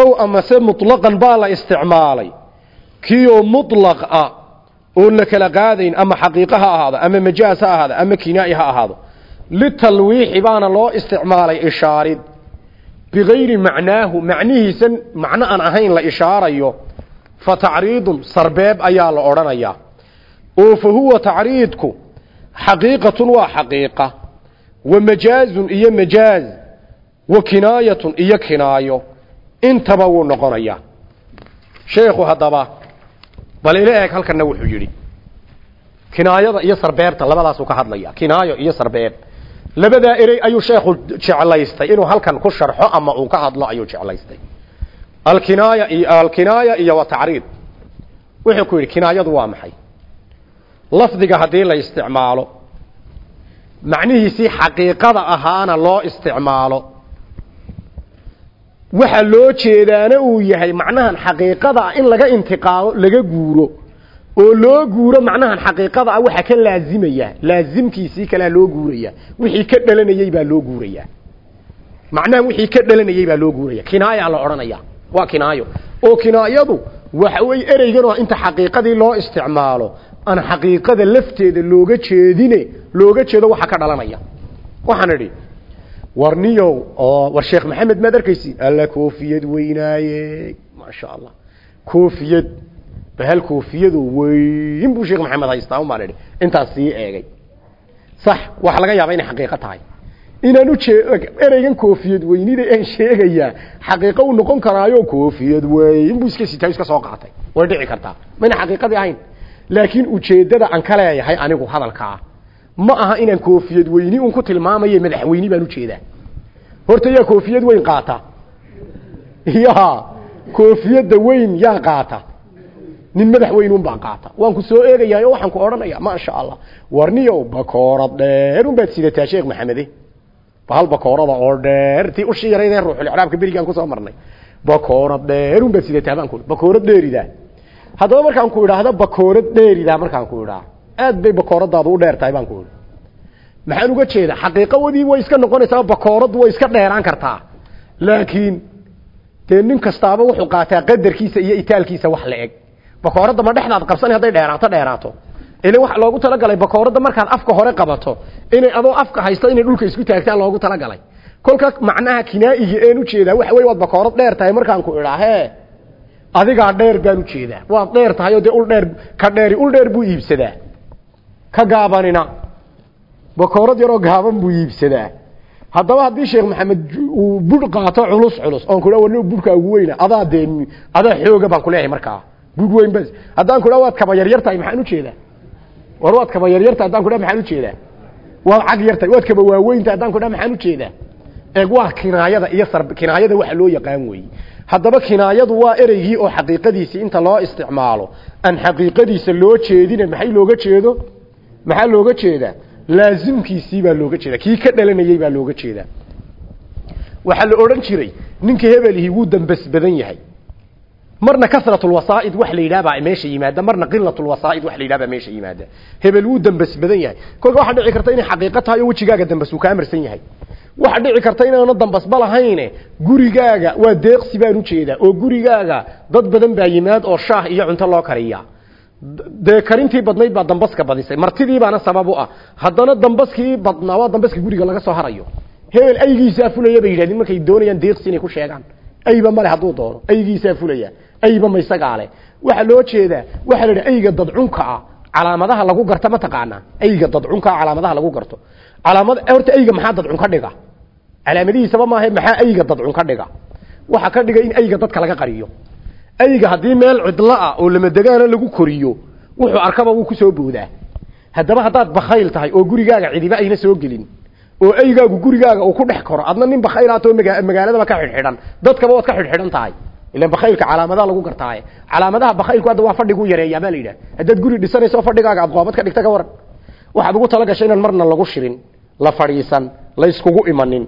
ow amase mutlaqan baa la isticmaalay kiioo mutlaq ah oon la kala qaadayn ama xaqiiqo ha ahaado ama majaas ha ahaado ama kinaa'i ha ahaado litalwiixi baana loo isticmaalay ishaarid bigayri macnaahu macnihiisan macno aan ahayn la ishaarayo fa tacriidun sarbeeb ayaa la odhanayaa oo fa huwa tacriidku xaqiiqatun waa xaqiiqa wa majaazun iyo majaaz wa kinaayatun iyo kinaayo intaba wuu noqonayaa sheekhu haddaba bal ila eeg halkanna wuxuu yidhi kinaayada iyo sarbeebta labadaasuu ka hadlaya kinaayo iyo sarbeeb labadaa erey ayuu sheekhu jeclaystay. Inuu halkan ku sharxo ama uu ka hadlo ayuu jeclaystay. Alkinaaya iyo alkinaaya iyo wa tacriid wuxuu ku yidhi kinaayadu waa maxay? Lafdiga haddii la isticmaalo macnihiisii xaqiiqada ahaana loo isticmaalo waxa loo jeedaana uu yahay macnahan xaqiiqada in laga intiqaalo laga guuro oo loo guuro macnahan xaqiiqada ah waxa ka laazimaya laazimkiisii kalea loo guuraya wixii ka dhalanayey baa loo guuraya. Macnahan wixii ka dhalanayey baa loo guuraya. Kinaaya la odhanaya waa kinaayo. Oo kinaayadu waxa weeye ereygan oo inta xaqiiqadii loo isticmaalo aan xaqiiqada lafteeda looga jeedine looga jeedo waxa ka dhalanaya. Waxaan idhi warniyow oo war sheekh maxamed maad arkaysi alla koofiyad weynaaye. Maasha allah. Koofiyad bahal koofiyadu weyn buu sheekh maxamed haystaa umaan idhi intaas sii eegay. Sax waxa laga yaabaa inay xaqiiqo tahay. Inaan ujee ereygan koofiyad weynida aan sheegayaa xaqiiqo u noqon karaayo koofiyad weyn buu iska iska soo qaatay. Way dhici kartaa. Mayna xaqiiqadii ahayn. Laakiin ujeeddada aan ka leeyahay anigu hadalkaa ma aha inaan koofiyad weyni un ku tilmaamaye madaxweyni baan u jeedaa horta yaa koofiyad weyn qaata. Ya koofiyadda weyn yaa qaata nin madaxweyne un baa qaata. Waan ku soo eegayaa oo waxaan ku odhanaya maasha allah warniyow bakoorad dheer un baad sidataa sheekh maxamede. Bahal bakoorada oo dheer tii ushii yaraydee ruuxulcraabka berigaan ku soo marnay. Bakoorad dheer un baad sidataa baan ku bakoorad dheeridaa haddaba markaan ku idhaahdo bakoorad dheeridaa markaan ku idhaa aad bay bakooradaadu u dheer baan ku idhi. Maxaan uga jeedaa xaqiiqawadii way iska noqonaysaa bakooraddu way iska dheeraan kartaa. Laakiin dee nin kastaaba wuxuu qaataa qadarkiisa iyo itaalkiisa wax la eg bakooradda ma dhexdaad qabsani hadday dheeraato dheeraato. Ile waxa loogu talagalay bakooradda markaad afka hore qabato inay adoo afka haysto inay dhulka isku taagtaan loogu talagalay. Kolka macnaha kinaa'iga een u jeedaa waxa wey waad bakoorad dheer tahay markaan ku idhaa hee? Dheer baan u jeedaa waad dheer tahay oo ul dheer ka dheeri ul dheer buu iibsadaa. Ka gaabanina. Bakoorad yaroo gaaban buu iibsadaa. Haddaba haddii sheekh maxamed uu bur qaato culus culus. Oon ku wan burkaa ugu weyna. Adaa dee adaa xooga baan kuleeyahay markaa bur weyn bas haddaan ku waad kaba yaryar tahay maxaan u jeedaa war waad kaba yaryar tahay haddaan ku maxaan u jeedaa waad cag yar tahay waad kaba waaweyn tahay haddaan ku maxaan u jeedaa eeg waa kinaayada iyo sar kinaayada waxa loo yaqaan weeye haddaba kinaayadu waa ereygii oo xaqiiqadiisii inta loo isticmaalo. Aan xaqiiqadiisa loo jeedine maxay looga jeedo? Maxaa looga jeedaa? Laazimkiisii baa looga jeeda kii ka dhalanayey baa looga jeedaa. Waxaa la odhan jiray ninka hebelihii wuu dambas badan yahay marna kasratulwasaa'id wax la yidhaha meesha yimaada marna qilatulwasaa'id wax la yidhaha baa meesha yimaada hebel wuu dambas badan yahay. Kolka waxaa dhici karta inay xaqiiqo tahay oo dambas uu ka amarsan yahay. Waxaa dhici karta inaana dambasba lahayne gurigaaga waa deeqsi baan u jeedaa oo gurigaaga dad badan baa yimaad oo shaah iyo cunto loo kariya dee karintii badnayd baa dambaska badisay. Martidii baana sabab u ah. Haddana dambaskii badnaa waa dambaska guriga laga soo harayo. Hebel aygiisaa fulaya bay yidhahdeen markay doonayaan deeqsi inay ku sheegaan. Ayba male hadduu doono. Aygiisaa fulaya ayba ma isagaa leh. Waxaa loo jeedaa waxaa la yidhi ayga dadcunka ah. Calaamadaha lagu garta ma taqaanaa ayga dadcunka ah calaamadaha lagu garto. Calaamad horta ayga maxaa dadcun ka dhiga? Calaamadihiisaba maaha maxaa ayga dadcun dhiga? Waxa ka dhiga in ayga dadka laga qariyo. Ayga haddii meel cidlo ah oo lamadegaana lagu koriyo wuxuu arkaba wuu ku soo boodaa. Haddaba haddaad bakhayl tahay oo gurigaaga cidiba ayna soo gelin oo aygaagu gurigaaga uu ku dhex koro adna nin bakhaylaatoo maga magaaladaba ka xidhxidhan dadkaba waad ka xidhxidhan tahay ilan bakhaylka calaamadaha lagu gartaaye calaamadaha bakhaylku hadda waa fadhigu yareeyaa baa la yidhaha guri dhisanayso fadhigaaga aad qoobad ka dhigta ka waran waxaad ugu tala gashay inaan marna lagu shirin la fadhiisan la iskugu imanin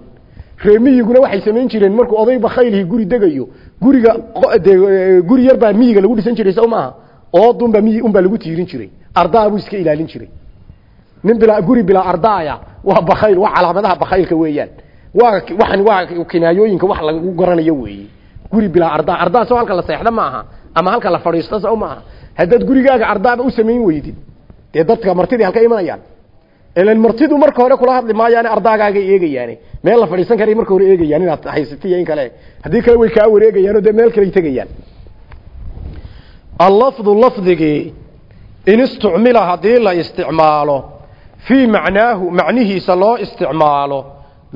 reemiyiguna waxay samayn jireen markuu oday bakhaylihii guri degayo guriga guri yar baa miyiga lagu dhisan jiray sow maaha oodunbaa miyi unbaa lagu tiirin jiray ardaa buu iska ilaalin jiray nin bilaa guri bilaa ardaaya waa bakhayl waa calaamadaha bakhaylka weeyaan waa waxan waa kinaayooyinka wax lagu garanayo weeye guri bilaa ardaa ardaa soo halka la seexda ma aha ama halka la fadhiisto sow ma aha. Haddaad gurigaaga ardaaba u samayn weydid dee dadka martidii halka imanayaan. Ilan martidu marka hore kula hadli maayaane ardaagaagay eegayaane. Meel la fadhiisan karay marka hore eegayaan inaad haysatiy in kale. Haddii kale way kaa wareegayaanoo dee meel kaley tegayaan. Allafdu lafdigii in istucmila haddii la isticmaalo fii macnaahu macnihiisa loo isticmaalo.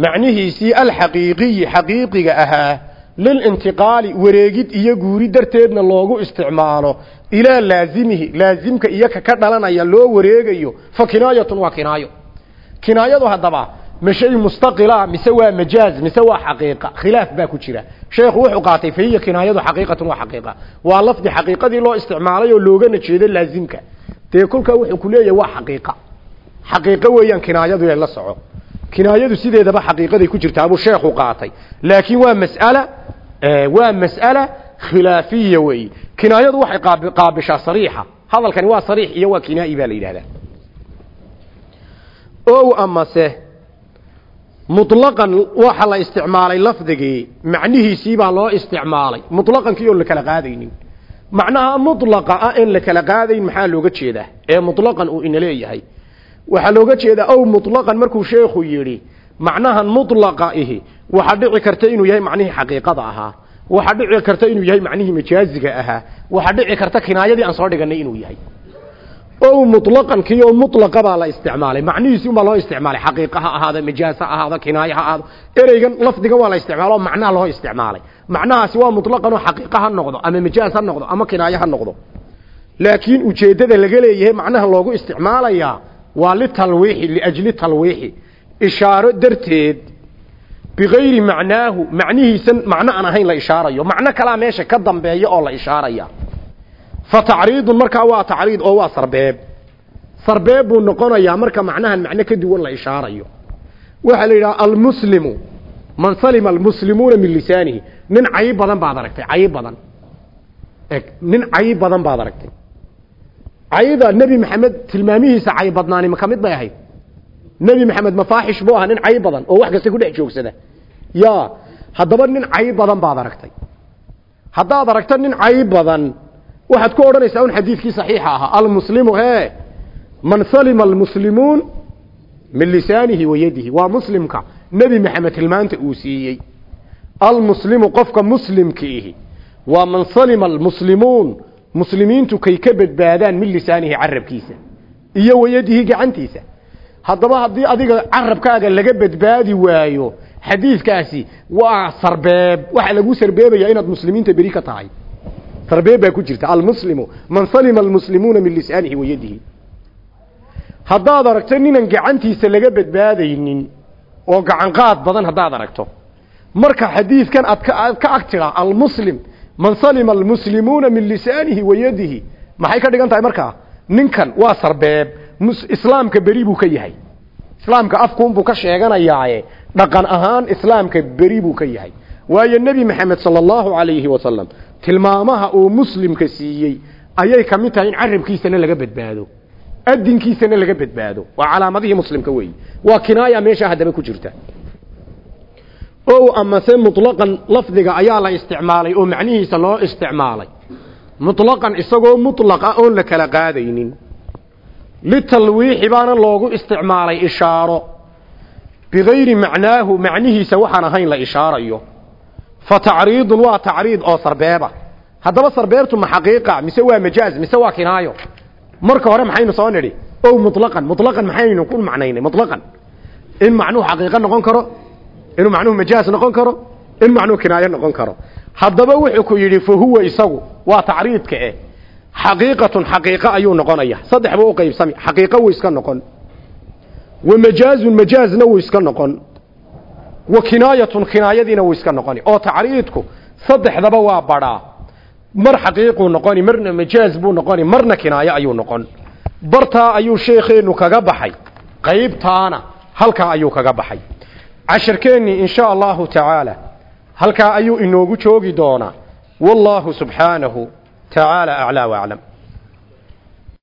Macnihiisii alxaqiiqiyi xaqiiqiga ahaa lilintiqaali wareegid iyo guuri darteedna loogu isticmaalo ilaa laazimihi laazimka iyo ka dhalanaya loo wareegayo fa kinaayatun waa kinaayo kinaayadu haddaba ma shay mustaqila mise waa majaaz mise waa xaqiiqa khilaaf baa ku jira sheekhu wuxuu qaatay fahiya kinaayadu xaqiiqatun waa xaqiiqa waa lafdi xaqiiqadii loo isticmaalay oo loogana jeedo laazimka dee kolkaa wuxuu ku leeyahay waa xaqiiqa xaqiiqo weeyaan kinaayadu ee la soco kinaayadu sideedaba xaqiiqaday ku jirtaa buu sheekhu qaatay laakiin waa mas'ala waa mas'ala khilaafiya weeye kinaayadu waxay qaabishaa sariixa hadalkani waa sariix iyo waa kinaa'i baa la yidhahdaa ow amase muطlaqan waxa la isticmaalay lafdigii macnihiisii baa loo isticmaalay muطlaqankii oon la kala qaadaynin macnaha muطlaqa ah in la kala qaadayn maxaa looga jeedaa ee muطlaqan uu ina leeyahay waxaa looga jeedaa ow muطlaqan markuu sheekhu yidhi macnahan muطlaqa ihi waxaa dhici karta inuu yahay macnihii xaqiiqada ahaa. Waxaa dhici karta inuu yahay macnihii majaaziga ahaa. Waxaa dhici karta kinaayadii aan soo dhiganay inuu yahay. Oo mulaqankii oo mulaqabaa la isticmaalay. Macnihiisi unbaa loo isticmaalay. Xaqiiqa ha ahaado majaaz ha ahaado ereygan lafdigan waa la isticmaalo macnaha loo isticmaalay. Macnahaasi waa mulaqanoo xaqiiqa ha noqdo ama majaaz noqdo ama kinaayo ha noqdo. Laakiin ujeeddada laga leeyahay macnaha loogu isticmaalayaa waa litalwiixi liajli talwiixi. Ishaaro darteed bigayri macnaahu macnihiisan macno aan ahayn la ishaarayo macno kalaa meesha ka dambeeya oo la ishaaraya fa tacriidun markaa waa tacriid oo waa sarbeeb sarbeeb buu noqonayaa marka macnahan macno ka duwan la ishaarayo waxaa la yidhaha almuslimu man salima almuslimuuna min lisaanihi nin cayib badan baad aragtay cayib badan eg nin cayib badan baad aragtay cayida nebi maxamed tilmaamihiisa cayib badnaani ma ka mid bay ahayd nebi maxamed mafaaxish buu ahaa nin cayib badan oo wax kasta ku dhex joogsada. Ya haddaba nin cayib badan baad aragtay. Haddaad aragto nin cayib badan waxaad ku odhanaysaa un xadiidkii saxiixa ahaa almuslimu he man salima almuslimuun min lisaanihi wa yadihi. Waa muslimka nebi maxamed tilmaanta uu siiyey. Almuslimu qofka muslimkiihi waa man salima almuslimuun muslimiintu kay ka badbaadaan min lisaanihi carabkiisa iyo wayadihi gacantiisa haddaba haddii adiga carabkaaga laga badbaadi waayo xadiidkaasi waa sarbeeb. Waxaa lagu sarbeebaya inaad muslimiinta beri ka tahay. Sarbeeb baa ku jirta. Almuslimu man salima almuslimuuna min lisaanihi wa yadihi. Haddaad aragto ninan gacantiisa laga badbaadaynin oo gacanqaad badan haddaad aragto marka xadiidkan aad kaaad ka ag tidhaa almuslim man salima almuslimuuna min lisaanihi wa yadihi maxay ka dhigan tahay markaa? Ninkan waa sarbeeb islaamka beri buu ka yahay islaamka afkuunbuu ka sheeganayaaye dhaqan ahaan islaamka beri buu ka yahay waayo nebi maxamed sala allahu calayhi wasalam tilmaamaha uu muslimka siiyey ayay ka mid tahay in carabkiisana laga badbaado adinkiisana laga badbaado waa calaamadihii muslimka weeyi waa kinaaya meesha haddaba ku jirta o amase muطlaqan lafdiga ayaa la isticmaalay oo macnihiisa loo isticmaalay muطlaqan isagoo muطlaqa oon la kala qaadaynin litalwiixi baana loogu isticmaalay ishaaro. Bigayri macnaahu macnihiisa waxaan ahayn la ishaarayo. Fa tacriidun waa tacriid oo sarbeeba. Haddaba sarbeebtu ma xaqiiqa mise waa majaaz mise waa kinaayo? Marka hore maxaynu soo nidhi ow mutlaqan mutlaqan maxaynu ku macnaynay mutlaqan. In macnuhu xaqiiqo noqon karo inuu macnuhu majaaz noqon karo in macnuhu kinaayo noqon karo. Haddaba wuxuu ku yidhi fa huwa isagu waa tacriidka eh xaqiiqatun xaqiiqo ayuu noqonaya saddex buu u qaybsami. Xaqiiqo wuu iska noqon. Wa majaazun majaazna wuu iska noqon. Wa kinaayatun kinaayadiina wuu iska noqoni. Oo tacriidku saddexdaba waa badhaa mar xaqiiquu noqoni marna majaaz buu noqoni marna kinaayo ayuu noqon. Bartaa ayuu sheekheenu kaga baxay. Qaybtaana halkaa ayuu kaga baxay. Casharkeennii in sha allahu tacaala halkaa ayuu inoogu joogi doonaa. Wallaahu subxaanahu تعالى أعلى وأعلم.